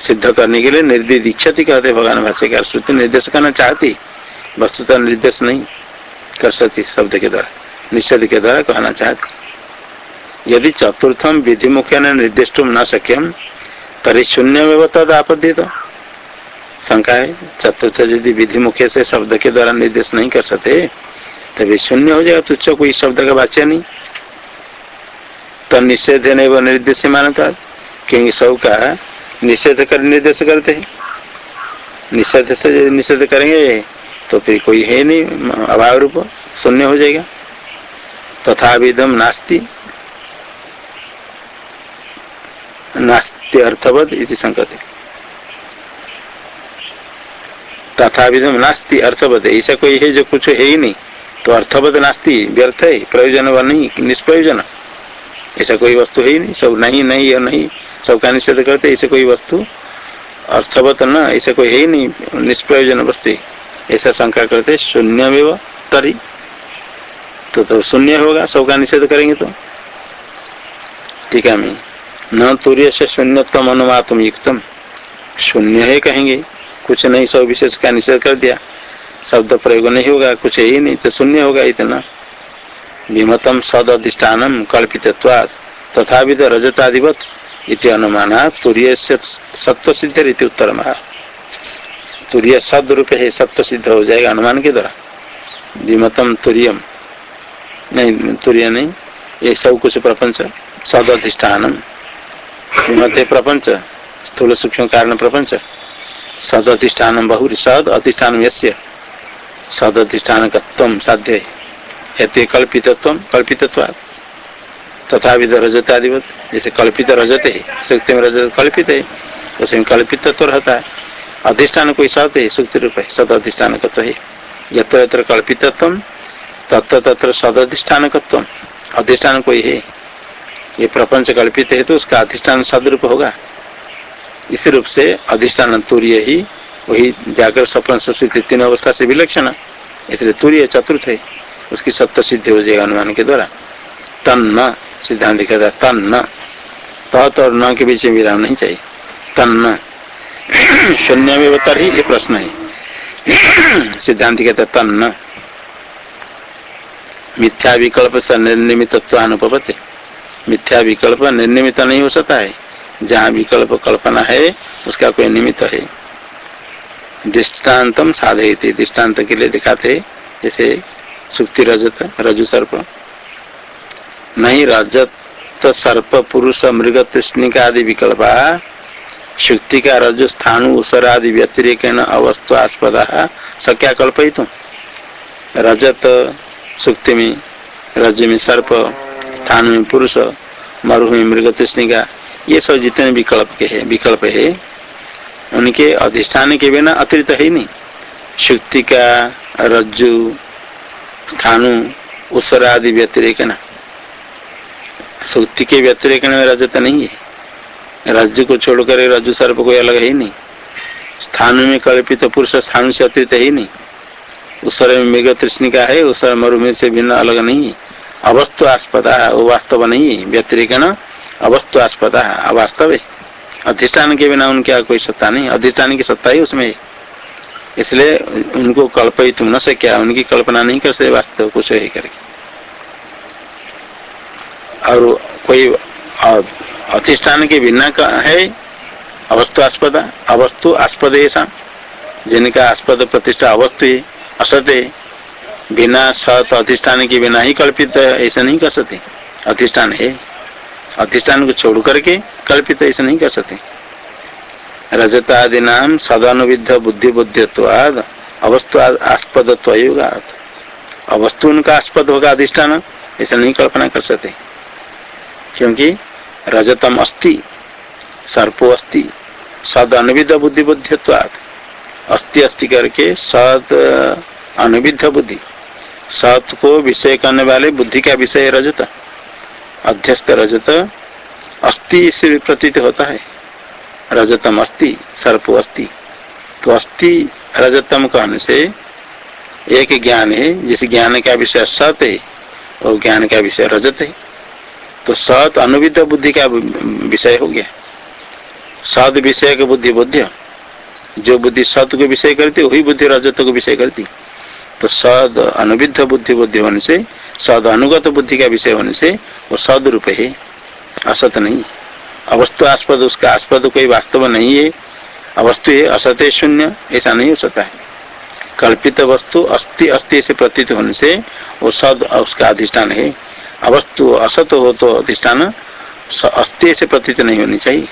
सिद्ध करने के लिए निर्देश दीक्षति कहते भगवान भाष्यकार। श्रुति निर्देश करना चाहती, वस्तुतः निर्देश नहीं कर सकती शब्द के द्वारा। निषेध के द्वारा कहना चाहते यदि चतुर्थम विधि मुख्य निर्दिष्ट न सक्यम तरी शून्य में तद आपत्ति शंका है, चतुर्थ यदि विधि मुख्य से शब्द के द्वारा निर्देश नहीं कर सकते, तभी शून्य हो जाएगा तुच्छ कोई शब्द का वाच्य नहीं। तो निषेध है नहीं वो निर्देश मानता क्योंकि सब का निषेध कर निर्देश करते हैं। निषेध से निषेध करेंगे तो फिर कोई है नहीं, अभाव रूप, शून्य हो जाएगा। तथा विधम नास्ति। नास्ति अर्थवद इति संकते तथा विधम नास्ति अर्थवद। ऐसा कोई है जो कुछ है ही नहीं। तो अर्थवद नास्ति, व्यर्थ है, प्रयोजन व नहीं, निष्प्रयोजन। ऐसा कोई वस्तु है ही नहीं। सब नहीं नहीं और नहीं, सबका निषेध करते, ऐसे कोई वस्तु। अर्थवत न, ऐसे कोई है ही नहीं, निष्प्रयोजन वस्तु। ऐसा शंका करते शून्य में तरी। तो तो शून्य होगा, सबका निषेध करेंगे तो? ठीक है मैं न तूर्य से शून्यतम अनुमातम युक्तम। शून्य है कहेंगे। कुछ नहीं, सब विशेष का निषेध कर दिया। शब्द प्रयोग नहीं होगा, कुछ है नहीं तो शून्य होगा इतना। विमतम सद अधिष्ठान कल्पित तथा तो रजताधिपत इति अनुमान तुरीय से सत्व सिद्ध रीति उत्तर तुरीय सद रूप है सत्व सिद्ध हो जाएगा अनुमान के द्वारा। विमतम तुरीयम। नहीं, तुरीय नहीं। ये सब कुछ प्रपंच सद अधिष्ठान विमत प्रपंच, स्थूल सूक्ष्म कारण प्रपंच। सद अधिष्ठान बहुरी सद अधिष्ठान यश्य सद अधिष्ठान साध्य। है कल्पितत्व कल्पितत्वाद तथा विध रजत आदिवत जैसे कल्पित रजत है सुक्ति में रजत, कल्पित। है उसमें कल्पित तो रहता है। अधिष्ठान कोई सत है सुक्ति रूप है सत अधिष्ठान तो है यत्र कल्पितत्व तत्व तत्र सदधिष्ठान अधिष्ठान कोई है ये प्रपंच कल्पित है तो उसका अधिष्ठान सदरूप होगा। इस रूप से अधिष्ठान तूर्य ही, वही जागर सपन सुश्रुति तीन अवस्था से विलक्षण। इसलिए तूर्य चतुर्थ है। उसकी सत्य सिद्धि हो जाएगा अनुमान के द्वारा। तन न सिद्धांत कहता तन न तत् और न के बीच में विराम नहीं चाहिए। तन न शून्य में ही ये प्रश्न है। सिद्धांत कहता तन न मिथ्या विकल्प से निर्निमित अनुपते मिथ्या विकल्प निर्निमित नहीं हो सकता है। जहाँ विकल्प कल्पना है, उसका कोई निमित्त है। दृष्टान्तम साधे दृष्टांत के लिए दिखाते जैसे सुक्ति रजत, रजु सर्प। नहीं, रजत सर्प, पुरुष, मृग, तृष्णिका आदि विकल्प शुक्ति का रजु, स्थान, उसर आदि व्यतिरिक अवस्तु आस्पद सक्या कल्पयित। रजत सुक्ति में रज में सर्प स्थान में पुरुष, मरुभूमि मृग तृष्णिका ये सब जितने विकल्प के है, विकल्प है, उनके अधिष्ठान के बिना अतिरिक्त है नहीं। शुक्ति का रज्जु, स्थानु, उसर आदि व्यतिरेक न। सुक्ति के व्यतिरेक में रजत नहीं है। रज्जु को छोड़कर रज्जु सर्प कोई अलग है ही नहीं। स्थानु में कल्पित तो पुरुष स्थानु से अतिरिक्त है ही नहीं। उसर में मेघ तृष्णिका है उसर मरुभूमि से भिन्न अलग नहीं है। अवस्तु आस्पदा वो वास्तव नहीं है, व्यतिरिक न? अवस्तु आस्पदा अवास्तव है। अधिष्ठान के बिना उनका कोई सत्ता नहीं, अधिष्ठान की सत्ता ही उसमें इसलिए उनको कल्पई तुम न क्या, उनकी कल्पना नहीं कर सकते, वास्तव कुछ ही करके। और कोई अधिष्ठान के बिना का है अवस्तु आस्पद अवस्तु आस्पद ऐसा जिनका आस्पद प्रतिष्ठा अवस्तु है। असत. है बिना सत अधिष्ठान के बिना ही कल्पित ऐसा नहीं कर सकते. अधिष्ठान है. अधिष्ठान को छोड़ करके कल्पित ऐसा नहीं कर सकते. रजतादि नाम सदानुविध बुद्धि बुद्धित्वाद अवस्तु आस्पद अवस्तु उनका आस्पद होगा अधिष्ठान, ऐसा नहीं कल्पना कर सकते. क्योंकि रजतम अस्ति, सर्पो अस्ति सद अनुविध बुद्धि बुद्धित्वाद अस्ति अस्थि करके सत अनुविध बुद्धि। सत को विषय करने वाले बुद्धि का विषय रजत। अध्यस्त रजत, अस्थि से प्रतीत होता है। रजतम अस्थि, सर्प अस्थि। तो अस्थि रजतम कहने से एक ज्ञान है, जिस ज्ञान का विषय सत है और ज्ञान का विषय रजत है। तो सत अनुविध बुद्धि का विषय हो गया। सद विषय बुद्धि बुद्ध जो बुद्धि सत को विषय करती, वही बुद्धि रजत को विषय करती। तो सद अनुविध बुद्धि बुद्धि होने से, सद अनुगत बुद्धि का विषय होने से, वो सद रूप है। असत नहीं। अवस्तु आस्पद, उसका आस्पद कोई वास्तव नहीं है। अवस्तु है, असत शून्य। ऐसा नहीं हो सकता है। कल्पित वस्तु अस्थि अस्थि से प्रतीत होने से, वो सद, उसका अधिष्ठान है। अवस्तु असत हो तो अधिष्ठान अस्थि से प्रतीत नहीं होनी चाहिए।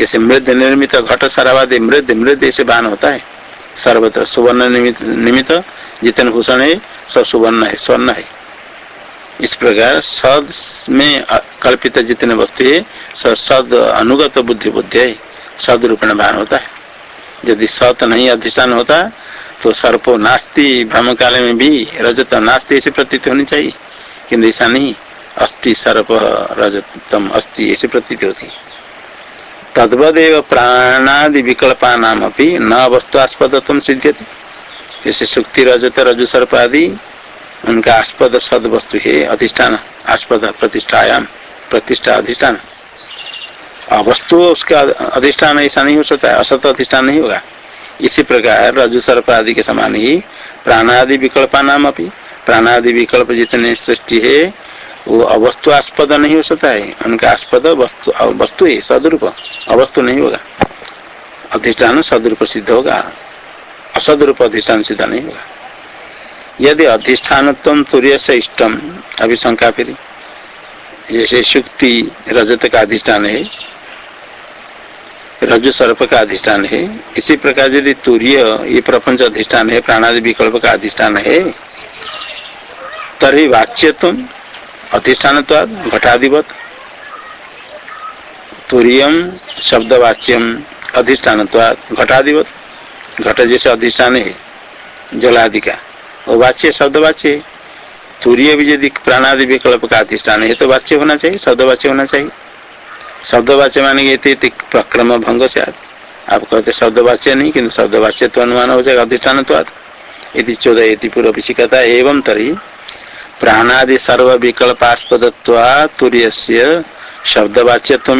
जैसे मृद निर्मित घट सरावादी मृद मृद ऐसे बान होता है। सर्वत्र सुवर्ण निमित्त निमित्त जितने भूषण है, सब सुवर्ण है, स्वर्ण है। इस प्रकार सद में कल्पित जितने वस्तु है, सब सद अनुगत बुद्धि बुद्धि है। सद रूपेण भान होता है। यदि सत नहीं अधिष्ठान होता तो सर्पो नास्ति भ्रम काल में भी रजत नास्ति ऐसी प्रतीत होनी चाहिए। किन्तु ऐसा नहीं अस्थि सर्प रजतम अस्थि ऐसी प्रतीत होती है। तद्वदेव प्राणादि विकल्पा नाम अपनी न वस्तुआस्पद तुम जैसे सुक्ति, रजत, रजु, सर्प आदि, उनका आस्पद सद वस्तु है अधिष्ठान, आस्पद प्रतिष्ठायाम, प्रतिष्ठा अधिष्ठान। वस्तु उसका अधिष्ठान ऐसा नहीं हो सकता, असत अधिष्ठान नहीं होगा। इसी प्रकार रजु, सर्प आदि के समान ही प्राणादि विकल्पा नाम अपनी प्राणादि विकल्प जितने सृष्टि है वो अवस्तु आस्पद नहीं हो सकता है। उनका आस्पद वस्तु वस्तु है, सदरूप। अवस्तु नहीं होगा। अधिष्ठान सदरूप सिद्ध होगा। असदरूप अधिष्ठान सिद्ध नहीं होगा। यदि अधिष्ठान सूर्य से इष्टम अभी शंका फिर। जैसे शुक्ति रजत का अधिष्ठान है, रज सर्प का अधिष्ठान है, इसी प्रकार यदि तूर्य ये प्रपंच अधिष्ठान है, प्राणादि विकल्प का अधिष्ठान है तरी वाच्य तुम अधिष्ठान घटाधिपत तुरीयम शब्दवाच्यम अधिष्ठान घटाधिपत घट जैसे अधिष्ठान है जलादि का वाच्य शब्द तूर्य भी यदि प्राणादि विकल्प का अधिष्ठान। है तो वाच्य होना चाहिए शब्द वाच्य होना चाहिए। शब्द वाच्य माने प्रक्रम भंग से आप कहते शब्द वाच्य नहीं, किन्तु शब्द वाच्य तो अनुमान हो जाएगा अधिष्ठान तो चौदह पूर्व पीछे है एवं तरी प्राणादि सर्व विकल्पास्पद तूर्य शब्द वाच्यत्व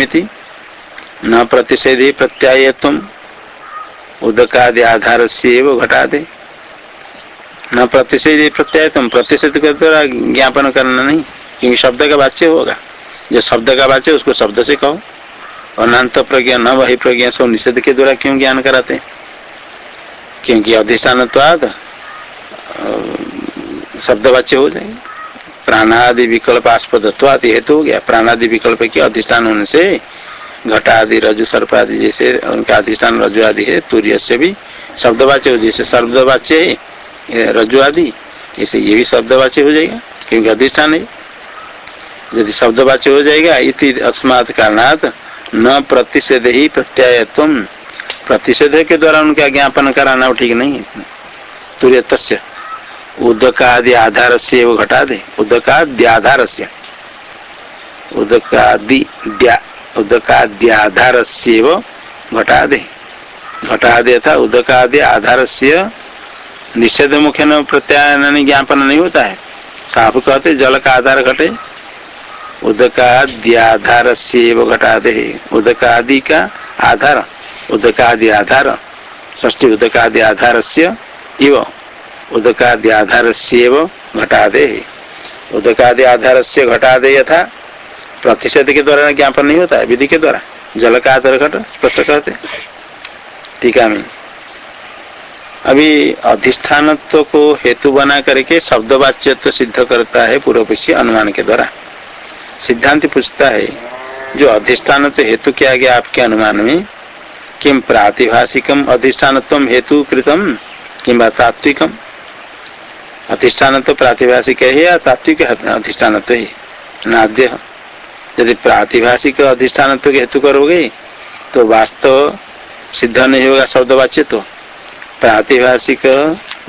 न प्रतिषेधि प्रत्यायत्व उदकादि आधार से घटा दे न प्रतिषेध प्रत्याय तुम प्रतिषेध के द्वारा ज्ञापन करना नहीं, क्योंकि शब्द का वाच्य होगा। जो शब्द का वाच्य उसको शब्द से कहो। अनंत प्रज्ञा, न वही प्रज्ञा सब निषेध के द्वारा क्यों ज्ञान कराते? क्योंकि अधिष्ठान शब्द वाच्य हो जाएँगे। प्राणादि विकल्प आस्पद हेतु हो गया। प्राणादि विकल्प के अधिष्ठान होने से घटा आदि रजु, सर्प आदि जैसे उनका अधिष्ठान, रजु आदि है, तूर्य से भी शब्दवाच्य हो जैसे शब्दवाच्य है रजु आदि ऐसे ये भी शब्दवाच्य हो जाएगा, क्योंकि अधिष्ठान है। यदि शब्दवाच्य हो जाएगा, इति अस्मात कारणात न प्रतिषेध ही प्रत्याय प्रतिषेध के द्वारा उनका ज्ञापन कराना ठीक नहीं है। तूर्य उदकादि आधार से वो घटा दे। उदकाद्य आधार से उदकादि उदकाद्याधार से वो घटा दे। घटा दे था उदकादि आधार से निषेध मुख्य न प्रत्यायन ज्ञापन नहीं होता है। साफ़ कहते जल का आधार घटे। उदकाद्याधार से वो घटा दे। उदकादि का आधार। उदकादि आधार। ष्टी उदकादि आधार से उदकादि आधार से घटा दे उदकादि आधार से घटा दे यथा प्रतिषेध के द्वारा ज्ञापन नहीं होता है, विधि के द्वारा। जल का आधार घट, स्पष्ट कहते टीका में। अभी अधिष्ठान को हेतु बना करके शब्द वाच्यत्व सिद्ध करता है पूर्व पक्षी अनुमान के द्वारा। सिद्धांत पूछता है, जो अधिष्ठान हेतु किया गया आपके अनुमान में किम प्रातिभाषिकम अधिष्ठान हेतु कृतम किम तात्विकम अधिष्ठान तो प्रातिभाषिक है, या तात्विक अधिष्ठान है? नाद्य यदि प्रातिभाषिक अधिष्ठान तो हेतु करोगे तो वास्तव सिद्ध नहीं होगा शब्द वाच्य तो। प्रातिभाषिक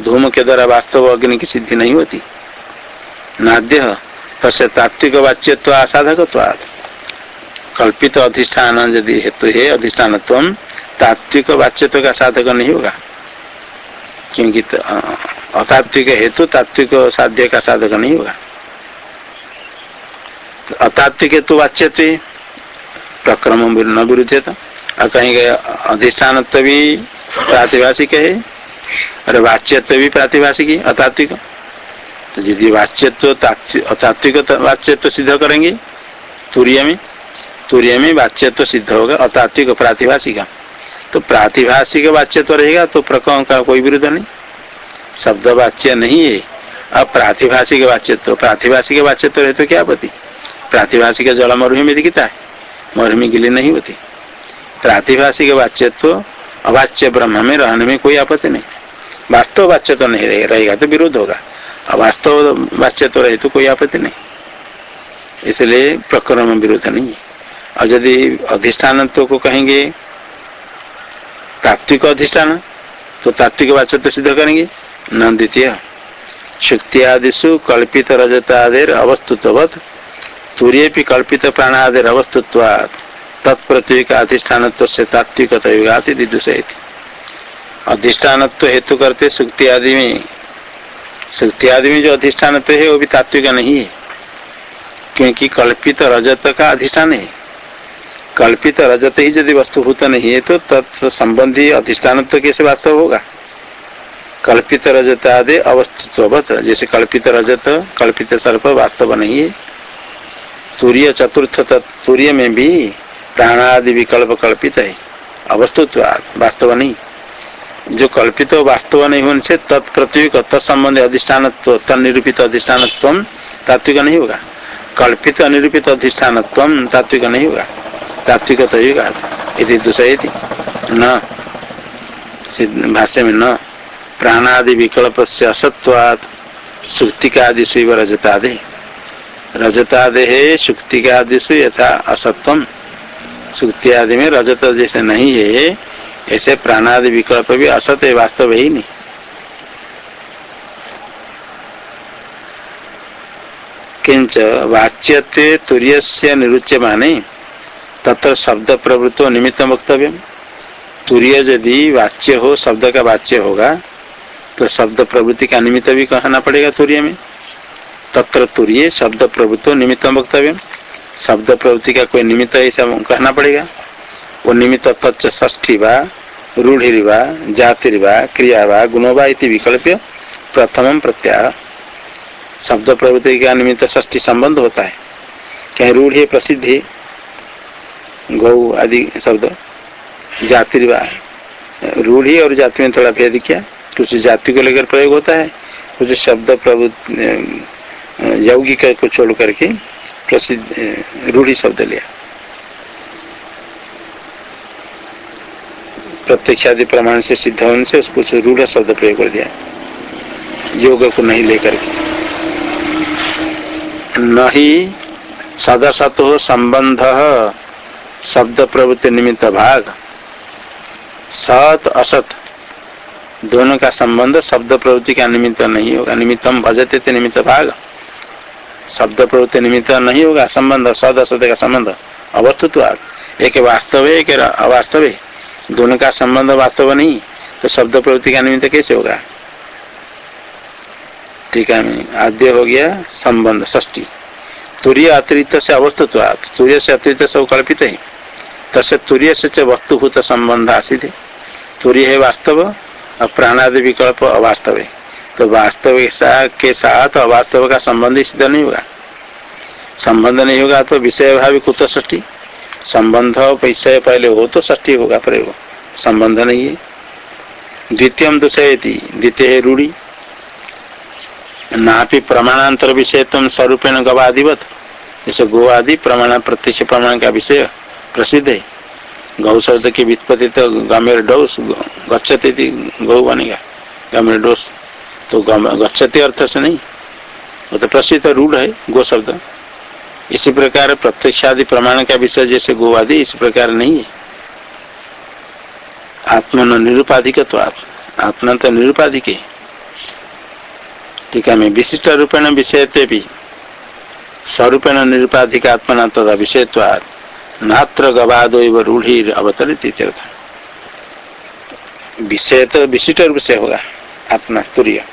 धूम के द्वारा वास्तव अग्नि की सिद्धि नहीं होती। नाद्य तस्य तात्विक वाच्यत्व असाधक कल्पित अधिष्ठान यदि हेतु है अधिष्ठान तात्विक वाच्यत्व का साधक नहीं होगा। क्योंकि अतात्विक हेतु, तात्विक साध्य का साधक नहीं होगा। अतात्विक हेतु वाच्य प्रक्रम न विरुद्ध और कहीं अधिष्ठान भी प्रातिभाषिक है अरे वाच्यत्व भी प्रातिभाषिक है, अतात्विक। तो यदि वाच्यत्व अतात्विक वाच्यत्व सिद्ध करेंगे, तूर्य में तूर्य में वाच्यत्व सिद्ध होगा, अतात्विक प्रातिभाषिका। तो प्रातिभाषिक वाच्यत्व रहेगा तो प्रक्रम का कोई विरुद्ध नहीं। शब्द वाच्य नहीं है। अब प्रातिभाषिक वाच्यत्व प्रातिभाषिक वाच्यत्व रहे तो क्या पति प्रातिभाषिक जल मरुभूमि में दिखता है। मरुभूमि गिली नहीं होती। प्रातिभाषिक वाच्यत्व अवाच्य ब्रह्म में रहने में कोई आपत्ति नहीं। वास्तव वाच्य तो नहीं रहेगा तो विरोध होगा। अवास्तव वाच्य तो रहे तो कोई आपत्ति नहीं। इसलिए प्रकरण में विरोध नहीं है। और यदि अधिष्ठान तो को कहेंगे, तात्विक अधिष्ठान तो तात्विक वाच्य तो सिद्ध करेंगे। न द्वितीय शुक्ति आदिशु कल्पित रजतादेर अवस्तुत्वत सूर्य भी कल्पित प्राणादि अवस्तुत्व तत्प्रत्यय का अधिष्ठान से तात्विक अधिष्ठान हेतु करते सुक्ति आदि में सुक्ति आदि में जो अधिष्ठान है, वो भी तात्विक नहीं है। क्योंकि कल्पित रजत का अधिष्ठान है कल्पित रजत ही यदि वस्तुभूत नहीं है तो तत्व संबंधी अधिष्ठान कैसे वास्तव होगा? कल्पित रजत आदि अवस्थित्व जैसे कल्पित रजत कल्पित सर्प वास्तव नहीं है। सूर्य चतुर्थ सूर्य में भी प्राणादि विकल्प कल्पित है। अवस्तुत्व वास्तव नहीं। जो कल्पित वास्तव नहीं होने से तत्प्रतिक तत्सबंधी अधिष्ठान तनिरूपित अधिष्ठान तात्विक नहीं होगा। कल्पित अनिरूपित अधिष्ठान तात्विक नहीं होगा। तात्विक तो होगा। दूसरे न। भाष्य में न। प्राणादि विकल्प से असत्वाद सुक्तिकादि शिव रजतादि। रजतादि है सुक्ति के आदि से यथा असत्वम। सुक्ति आदि में रजत जैसे नहीं है, ऐसे प्राणादि विकल्प भी असत है, वास्तव ही नहीं। किंच वाच्यते तुर्य से निरुच्य माने तत्र शब्द प्रवृत्तो निमित्त वक्तव्य तुर्य यदि वाच्य हो, शब्द का वाच्य होगा तो शब्द प्रवृत्ति का निमित्त भी कहना पड़ेगा तुर्य में। तत्र तुर्य शब्द प्रवृत्तो निमित्त वक्तव्य। शब्द प्रवृत्ति का कोई निमित्त ऐसा कहना पड़ेगा। वो निमित्त तत्व व रूढ़ि व जाति व, क्रिया व गुणवा विकल्प प्रथम प्रत्याह शब्द प्रवृत्ति का निमित्त ष्ठी संबंध होता है। क्या रूढ़ प्रसिद्धि, गौ आदि शब्द जाति रूढ़ी और जाति में थोड़ा भेद किया। कुछ जाति को लेकर प्रयोग होता है। कुछ शब्द प्रवृत्ति यौगिक को छोड़ करके प्रसिद्ध रूढ़ी शब्द लिया। प्रत्यक्ष आदि प्रमाण से सिद्ध होने से उसको रूढ़ शब्द प्रयोग कर दिया। योग को नहीं लेकर के। न ही सदसत हो संबंध शब्द प्रवृत्ति निमित्त भाग। सत असत। दोनों का संबंध शब्द प्रवृत्ति का निमित्त नहीं होगा। निमित्तम भजते थे, निमित्त भाग। शब्द प्रवृत्ति निमित्त नहीं होगा। संबंध, सद असत का संबंध। अवस्थित्व एक वास्तव है एक अवास्तव है दोनों का संबंध वास्तव नहीं। तो शब्द प्रवृत्ति का निमित्त कैसे होगा? ठीक है, आद्य हो गया संबंध ष्टी तुरीय अतिरिक्त से अवस्थित्व तुरीय से अतिरिक्त सब कल्पित है। तसे तुरीय से वस्तुभूत संबंध आसित। है तुरीय है वास्तव और प्राणादि विकल्प अवास्तव है तो वास्तव के साथ अवास्तव का संबंध सिद्ध नहीं होगा। संबंध नहीं होगा तो विषय भावी कुत ष्टी संबंध विषय पहले हो तो ष्टी होगा प्रयोग। संबंध नहीं है। द्वितीय दूसरे द्वितीय रूढ़ी। नापि प्रमाणांतर विषय तुम स्वरूपेण गवादिवत। जैसे गो आदि प्रमाण, प्रत्यक्ष प्रमाण का विषय प्रसिद्ध है। गौ शब्द की वित्पत्ति तो गमेर डोस गच्छती गौ बनेगा गमेर डोस तो गच्छते अर्थ से नहीं। वो तो प्रसिद्ध रूढ़ है गो शब्द इसी प्रकार प्रत्यक्ष आदि प्रमाण का विषय जैसे गो आदि इस प्रकार नहीं है। आत्मा निरुपाधिक तो आप आत्मा तो निरुपाधिक है। ठीक है, मैं विशिष्ट रूपेण विषय भी, स्वरूपेण निरुपाधिक आत्मना तथा विषयत्वाद नात्र गवादो रूढ़ी अवतरित विषय तो विशिष्ट रूप से होगा आत्मा तुरीय,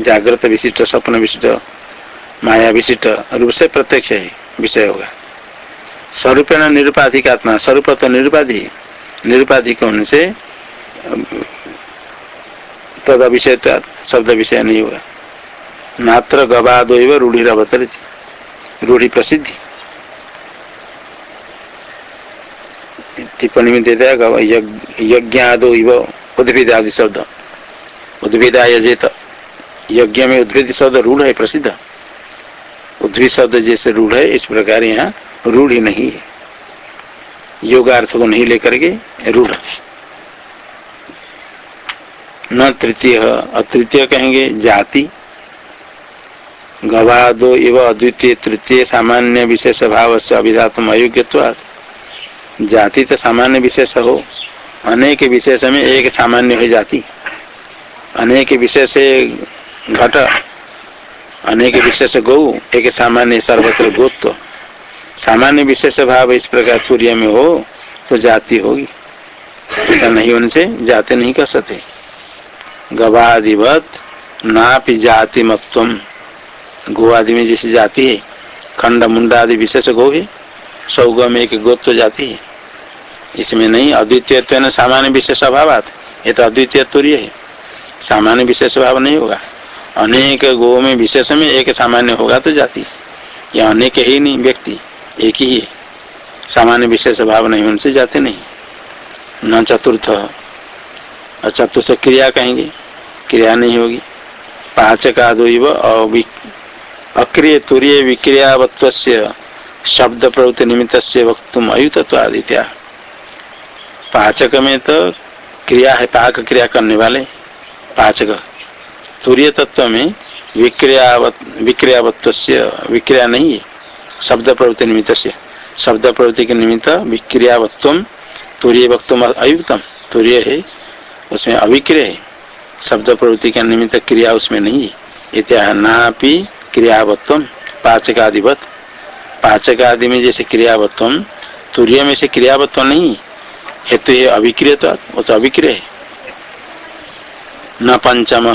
जागृत विशिष्ट, स्वप्न विशिष्ट, माया विशिष्ट, रूप से प्रत्यक्ष है, विषय होगा। स्वरूपेण निरुपाधिक आत्मा स्वरूप तो निरुपाधि निरुपाधिक होने से तद विषय शब्द विषय नहीं होगा। नात्र गवादो रूढ़ी अवतरित रूढ़ी प्रसिद्धि। टिप्पणी में दे देगा यज्ञादो इव उद्भिद आदि शब्द उद्भिदा यजेत यज्ञ में उद्भिद शब्द रूढ़ है, प्रसिद्ध। उद्भिद शब्द जैसे रूढ़ है, इस प्रकार यहाँ रूढ़ी नहीं है। योगार्थ को नहीं लेकर के रूढ़। न तृतीय, अतृतीय कहेंगे, जाति। गवादो इव अद्वितीय, तृतीय सामान्य विशेष भाव से अभिधातम अयोग्य जाति तो सामान्य विशेष हो, अनेक विशेष में एक सामान्य है जाति। अनेक विशेष घट, अनेक विशेष गौ, एक सामान्य सर्वत्र गोत्व सामान्य विशेष भाव इस प्रकार सूर्य में हो तो जाति होगी। ऐसा नहीं होने से जाति नहीं कर सकते। गवादिवत नापि जाति मत्व गो आदि में जैसी जाति है, खंड मुंडा आदि विशेष गो है। सौ गो में एक गोत्व जाति है। इसमें नहीं अद्वितीय सामान्य विशेष अभाव ये तो अद्वितीय तुर्य है। सामान्य विशेष भाव नहीं होगा। अनेक गो में विशेष में एक सामान्य होगा तो जाति। या अनेक ही नहीं, व्यक्ति एक ही है। सामान्य विशेष भाव नहीं, उनसे जाते नहीं। न चतुर्थ। और चतुर्थ क्रिया कहेंगे। क्रिया नहीं होगी। पाँच का दो अक्रिय तुरीय विक्रियावत्व शब्द प्रवृत्ति निमित्त से वक्तुम अयुतत्व आदित्या पाचक में तो क्रिया है, पाक क्रिया करने वाले पाचक। तुरीय तत्व में विक्रियावत विक्रियावत्व विक्रिया नहीं है शब्द प्रवृत्ति निमित्त से शब्द प्रवृत्ति के निमित्त विक्रियावत्व तुरीय वक्तुम अयुक्तम। तुरीय है, उसमें अविक्रिय है। शब्द प्रवृत्ति के निमित्त क्रिया उसमें नहीं है इत्या नापी क्रियावत्व पाचक आदिवत पाचक आदि में जैसे क्रियावत्व तुरीय में से क्रियावत्व नहीं, हेतु ये अभिक्रिय तो वो तो अभिक्रिय है। न पंचम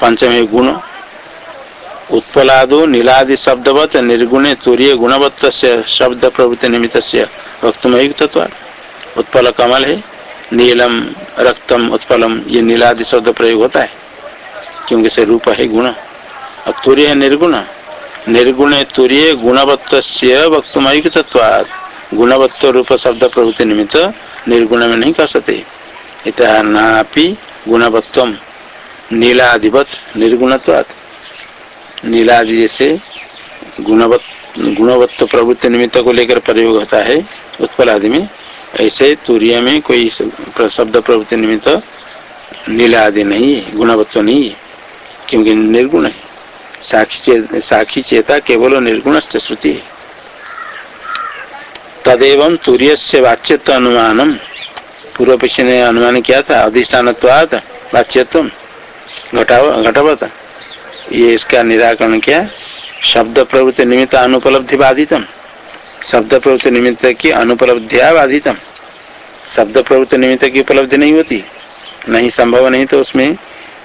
पंचम गुण। उत्पलादो नीलादि शब्दवत, निर्गुणे तुरीय गुणवत्त शब्द प्रवृत्ति निमित्त से वक्तुम उत्पल कमल है, नीलम, रक्तम, उत्पलम, ये नीलादि शब्द प्रयोग होता है, क्योंकि से रूप है गुण। और तुर्य है, निर्गुण। निर्गुण तुर्य गुणवत्त वक्तुम गुणवत्व रूप शब्द प्रवृत्ति निमित्त निर्गुण में नहीं कर सकते इतना नापी गुणवत्व नीलाधिपत निर्गुणत्वात्। नीलादि जैसे गुणवत्त गुणवत्व प्रवृत्ति निमित्त को लेकर प्रयोग होता है उत्पल आदि में। ऐसे तुरीय में कोई शब्द प्रवृत्ति निमित्त नीला आदि नहीं है गुणवत्व नहीं है क्योंकि निर्गुण है। साक्षी साक्षी चेता केवल निर्गुण श्रुति तदेव तुरीय से वाच्यत्व अनुमानम। पूर्व पक्ष ने अनुमान किया था अधिष्ठान वाच्यत्व घटवत। ये इसका निराकरण किया, शब्द प्रवृत्ति निमित्त अनुपलब्धि बाधितम। शब्द प्रवृत्ति निमित्त की अनुपलब्धिया बाधितम। शब्द प्रवृत्ति निमित्त की उपलब्धि नहीं होती। नहीं संभव नहीं तो उसमें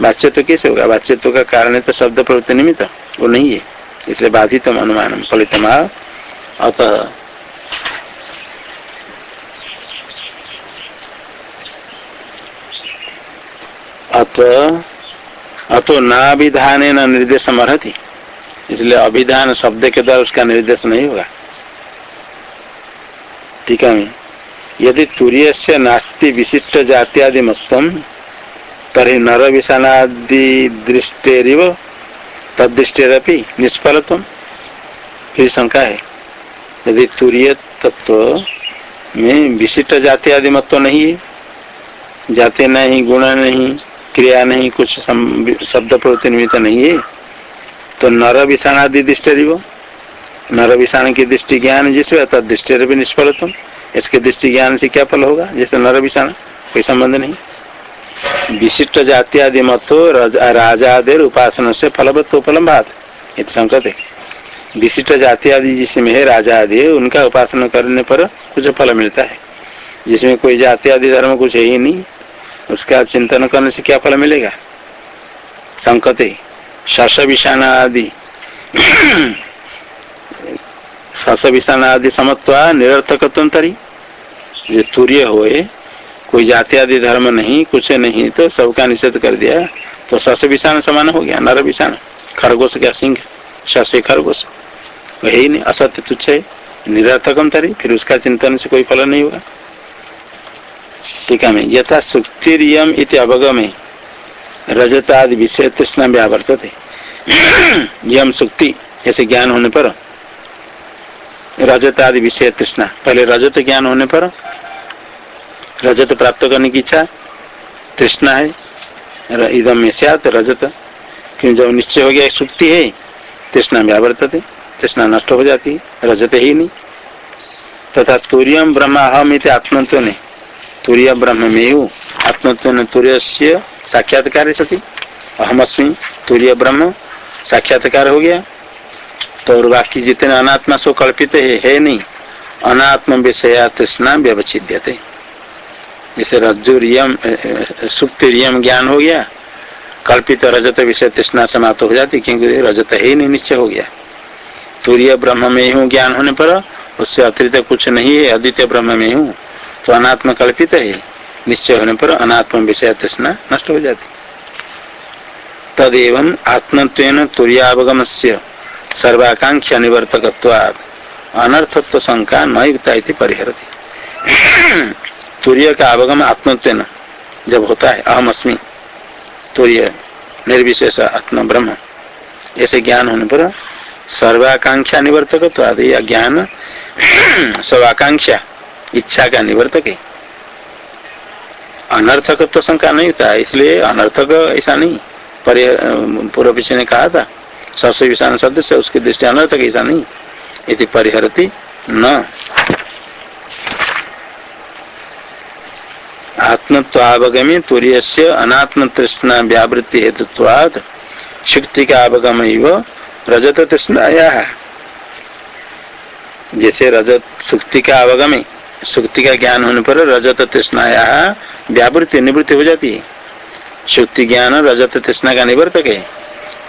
वाच्यत्व कैसे होगा? वाच्यत्व का कारण है तो शब्द प्रवृत्ति निमित्त। वो नहीं है। इसलिए बाधित अनुमान फलितम अतः अत अतो नाभिधान न निर्देश अर्ति इसलिए अभिधान शब्द के द्वारा उसका निर्देश नहीं होगा। ठीक है। यदि तुरीय से नास्ति विशिष्ट जात्यादि मत्व तरी नर विषाणादि दृष्टेरिव तदृष्टेरपि निष्फलत्व। फिर शंका है। यदि तुरीय तत्व में विशिष्ट जाति आदि मत्व नहीं है, जाति नहीं, गुण नहीं, क्रिया नहीं, कुछ शब्द प्रवृत्ति निमित्त नहीं है तो नर विषाण आदि दृष्टि नर विषाण की दृष्टि ज्ञान जिसमें तद दृष्टि निष्फल तुम इसके दृष्टि ज्ञान से क्या फल होगा? जैसे नर विषाण कोई संबंध नहीं। विशिष्ट जाति आदि मतो राजादेर उपासना से फलवत्व फलम्भात संकट है विशिष्ट जाति आदि जिसमें है राजा आदि उनका उपासना करने पर कुछ फल मिलता है। जिसमें कोई जाति आदि धर्म कुछ है ही नहीं, उसका चिंतन करने से क्या फल मिलेगा? संकट शस विषाण आदि। (clears throat) शस विषाण आदि समत्वा निरर्थकत्व तरी। जो तुर्य हुए कोई जाति आदि धर्म नहीं, कुछ नहीं तो सबका निषेध कर दिया। तो सस विषाण समान हो गया, नर विषाण। खरगोश क्या सिंह? शस खरगोश। वही नहीं, असत्य तुच्छ है। निरर्थकम तरी, फिर उसका चिंतन से कोई फल नहीं होगा टीका में यथा सुक्तिरियम इति अवगमे। रजतादि विषय तृष्णा व्यावर्तते यम सुक्ति, ऐसे ज्ञान होने पर। रजत आदि विषय तृष्णा। पहले रजत ज्ञान होने पर रजत प्राप्त करने की इच्छा तृष्णा है। इदम में सियात रजत। क्यों जब निश्चय हो गया सुक्ति है तृष्णा व्यावर्तते तृष्णा नष्ट हो जाती है। रजत ही नहीं। तथा तूर्य ब्रह्म अहम इत आत्मत्व ने तुरीय ब्रह्म में हूँ आत्मत्व तूर्य से साक्षात्कार सती। अहमअस्मी तुरीय ब्रह्म साक्षात्कार हो गया। तो और बाकी जितने अनात्मा सो कल्पित है, है नहीं। अनात्म विषया तृष्णा व्यवचिद्य जैसे रज्जुरियम सुक्तिरियम ज्ञान हो गया, कल्पित रजत विषय तृष्णा समाप्त हो जाती, क्योंकि रजत ही नहीं, निश्चय हो गया। तुरीय ब्रह्म में हूँ ज्ञान होने पर, उससे अतिरिक्त कुछ नहीं है, अद्वितीय ब्रह्म में हूँ तो अनात्म कल्पित है, निश्चय होने पर अनात्म विषय तृष्णा नष्ट हो जाती। तदेव आत्मत्व तुरीयावगम से सर्वाकांक्षा निवर्तक अनर्थत्व शंका न युक्ता परिहरती। तुरीय का अवगम आत्मत्व जब होता है, अहम अस्मी, तुरीय, निर्विशेष आत्म ब्रह्म। ऐसे ज्ञान होने पर सर्वाकांक्षा निवर्तक तो आदि ज्ञान (clears throat) सब आकांक्षा इच्छा का निवर्तक है। अनर्थक तो शंका नहीं होता इसलिए अनर्थक ऐसा नहीं। पर पूर्व पीछे ने कहा था, सबसे विषाण सदस्य, उसकी दृष्टि अनर्थक ऐसा नहीं। यदि परिहरती न। आत्मत्वावगमे तुरीय से अनात्म तृष्णा व्यावृत्ति हेतुत्वाद शुक्ति का अवगम रजत तृष्णाया जैसे रजत सुक्ति का अवगम सुक्ति का ज्ञान होने पर रजत तृष्णाया व्यावृत्ति, निवृत्ति हो जाती है। सुक्ति ज्ञान रजत तृष्णा का निवर्तक है।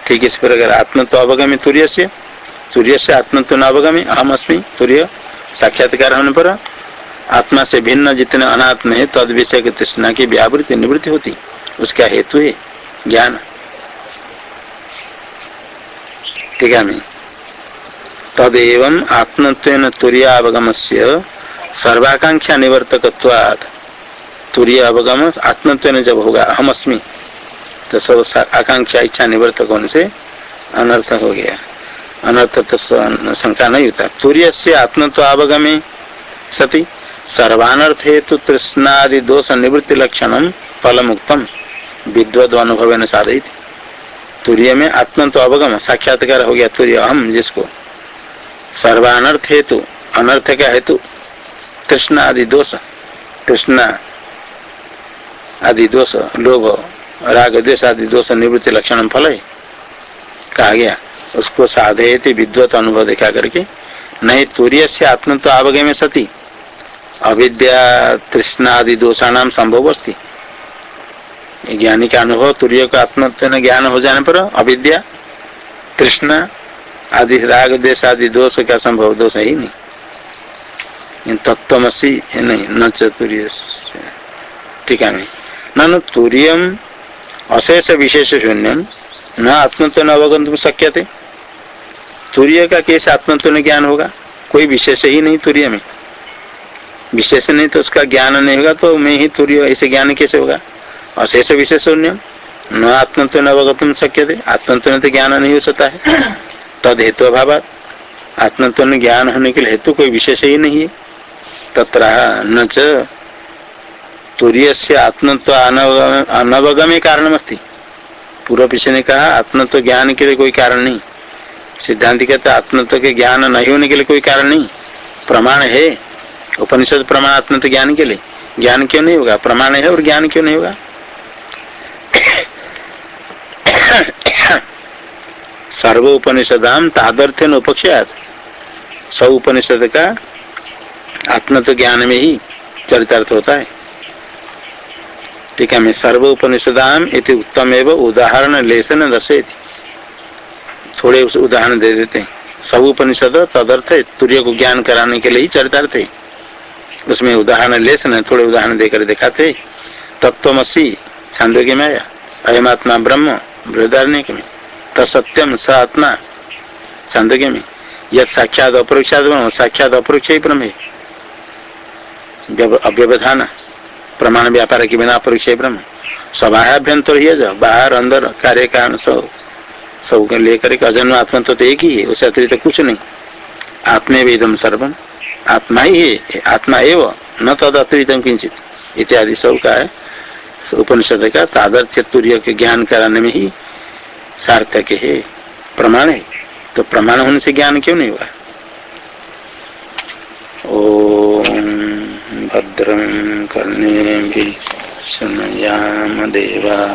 ठीक इस प्रकार आत्म तो अवगमी तुर्य से तुर्य से आत्म तो नवगमी अहम अस्मी तुर्य साक्षात्कार होने पर आत्मा से भिन्न जितने अनात्म है, तद विषय की तृष्णा की व्यावृत्ति, निवृत्ति होती। उसका हेतु है ज्ञान। ठीक है तदेव आत्मत्व तुरीयावगम से सर्वाकांक्षा निवर्तक तुरीय अवगम आत्मत्व जब होगा हम अस्मी। तो सब आकांक्षा, इच्छा, निवर्तक होने से अनर्थ हो गया। अनर्थ तो शंका नहीं होता। तुरीय से आत्मत्व अवगमे सती। सर्वानर्थ हेतु तृष्णादि दोष निवृत्ति लक्षण फल मुक्तम विद्वद अनुभव ने साधित तुरीय में आत्म तो अवगम, साक्षात्कार हो गया तुरीय अहम, जिसको। सर्वानर्थ हेतु अनर्थ का हेतु तृष्णा आदि दोष, तृष्णा आदि दोष, लोभ, राग देश आदि दोष निवृत्ति लक्षण फल है। कहा गया, उसको साधे विद्वत अनुभव देखा करके। नहीं तुरीय से आत्म तो आवगे में सती। अविद्या, तृष्णा आदि दोषाणाम संभव अस्ती। ज्ञानी का अनुभव, तुरीय का आत्मत्व ज्ञान हो जाने पर अविद्या, तृष्णा आदि राग, देश आदि दोष का संभव दोष है ही नहीं। तत्वसी नहीं, न चतुर्य ठीक नहीं। न तुरीयम अशेष विशेष शून्यम, न आत्मत्व अवगंत शक्य थे तुरीय का कैसे आत्मत्व ज्ञान होगा, कोई विशेष ही नहीं तुरीय में। विशेष नहीं तो उसका ज्ञान नहीं होगा तो मैं ही तुरीय ऐसे ज्ञान कैसे होगा? अशेष विशेष शून्य न आत्मत्व न अवगतम शक्य थे आत्मत्व तो ज्ञान नहीं हो सकता है। (coughs) तद हेतु अभाव आत्मत्व ज्ञान होने के लिए हेतु कोई विशेष ही नहीं है। तथा न तुरीय से आत्मत्व अनवगमे कारण अस्ती पूर्व पीछे ने कहा आत्मत्व ज्ञान के लिए कोई कारण नहीं। सिद्धांत कहते आत्मत्व के ज्ञान नहीं होने के लिए कोई कारण नहीं। प्रमाण है। उपनिषद प्रमाण आत्मत्व ज्ञान के लिए। ज्ञान क्यों नहीं होगा? प्रमाण है और ज्ञान क्यों नहीं होगा? सर्व उपनिषदाम तादर्थ्य उपक्षात। सब उपनिषद का आत्म तो ज्ञान में ही चरितार्थ होता है। ठीक है, मैं सर्व उपनिषदाम इति उत्तम एवं उदाहरण लेसन दर्शे थोड़े उदाहरण दे देते हैं। सब उपनिषद तदर्थ तुर्य को ज्ञान कराने के लिए ही चरितार्थ है। उसमें उदाहरण लेसन थोड़े उदाहरण देकर दिखाते तत्वसी छांदोग्य में आया। अयमात्मा ब्रह्म, बृहदारण्य में। तत्सत्यम स आत्मा छांदोग्य में। यद साक्षात अपरोक्षात ब्रह्म, साक्षात अपरोक्ष ही ब्रह्म अव्यवधान, प्रमाण व्यापार के बिना अपरोक्ष ब्रह्म। सबाभ्यंतर ही है बाहर, अंदर कार्य कारण सब सब लेकर के अजन्म आत्मा तो एक ही है, उसे अतिरिक्त कुछ नहीं। आत्मे वेदम सर्वम। आत्मा ही है, आत्मा एवं, न तद अतिरिक्त किंचित इत्यादि सब का है। उपनिषद का तादर्थ्य तुर्य के ज्ञान कराने में ही सार्थक है। प्रमाण है। तो प्रमाण होने से ज्ञान क्यों नहीं हुआ? ओ भद्रम करने भी सुनयाम देवा।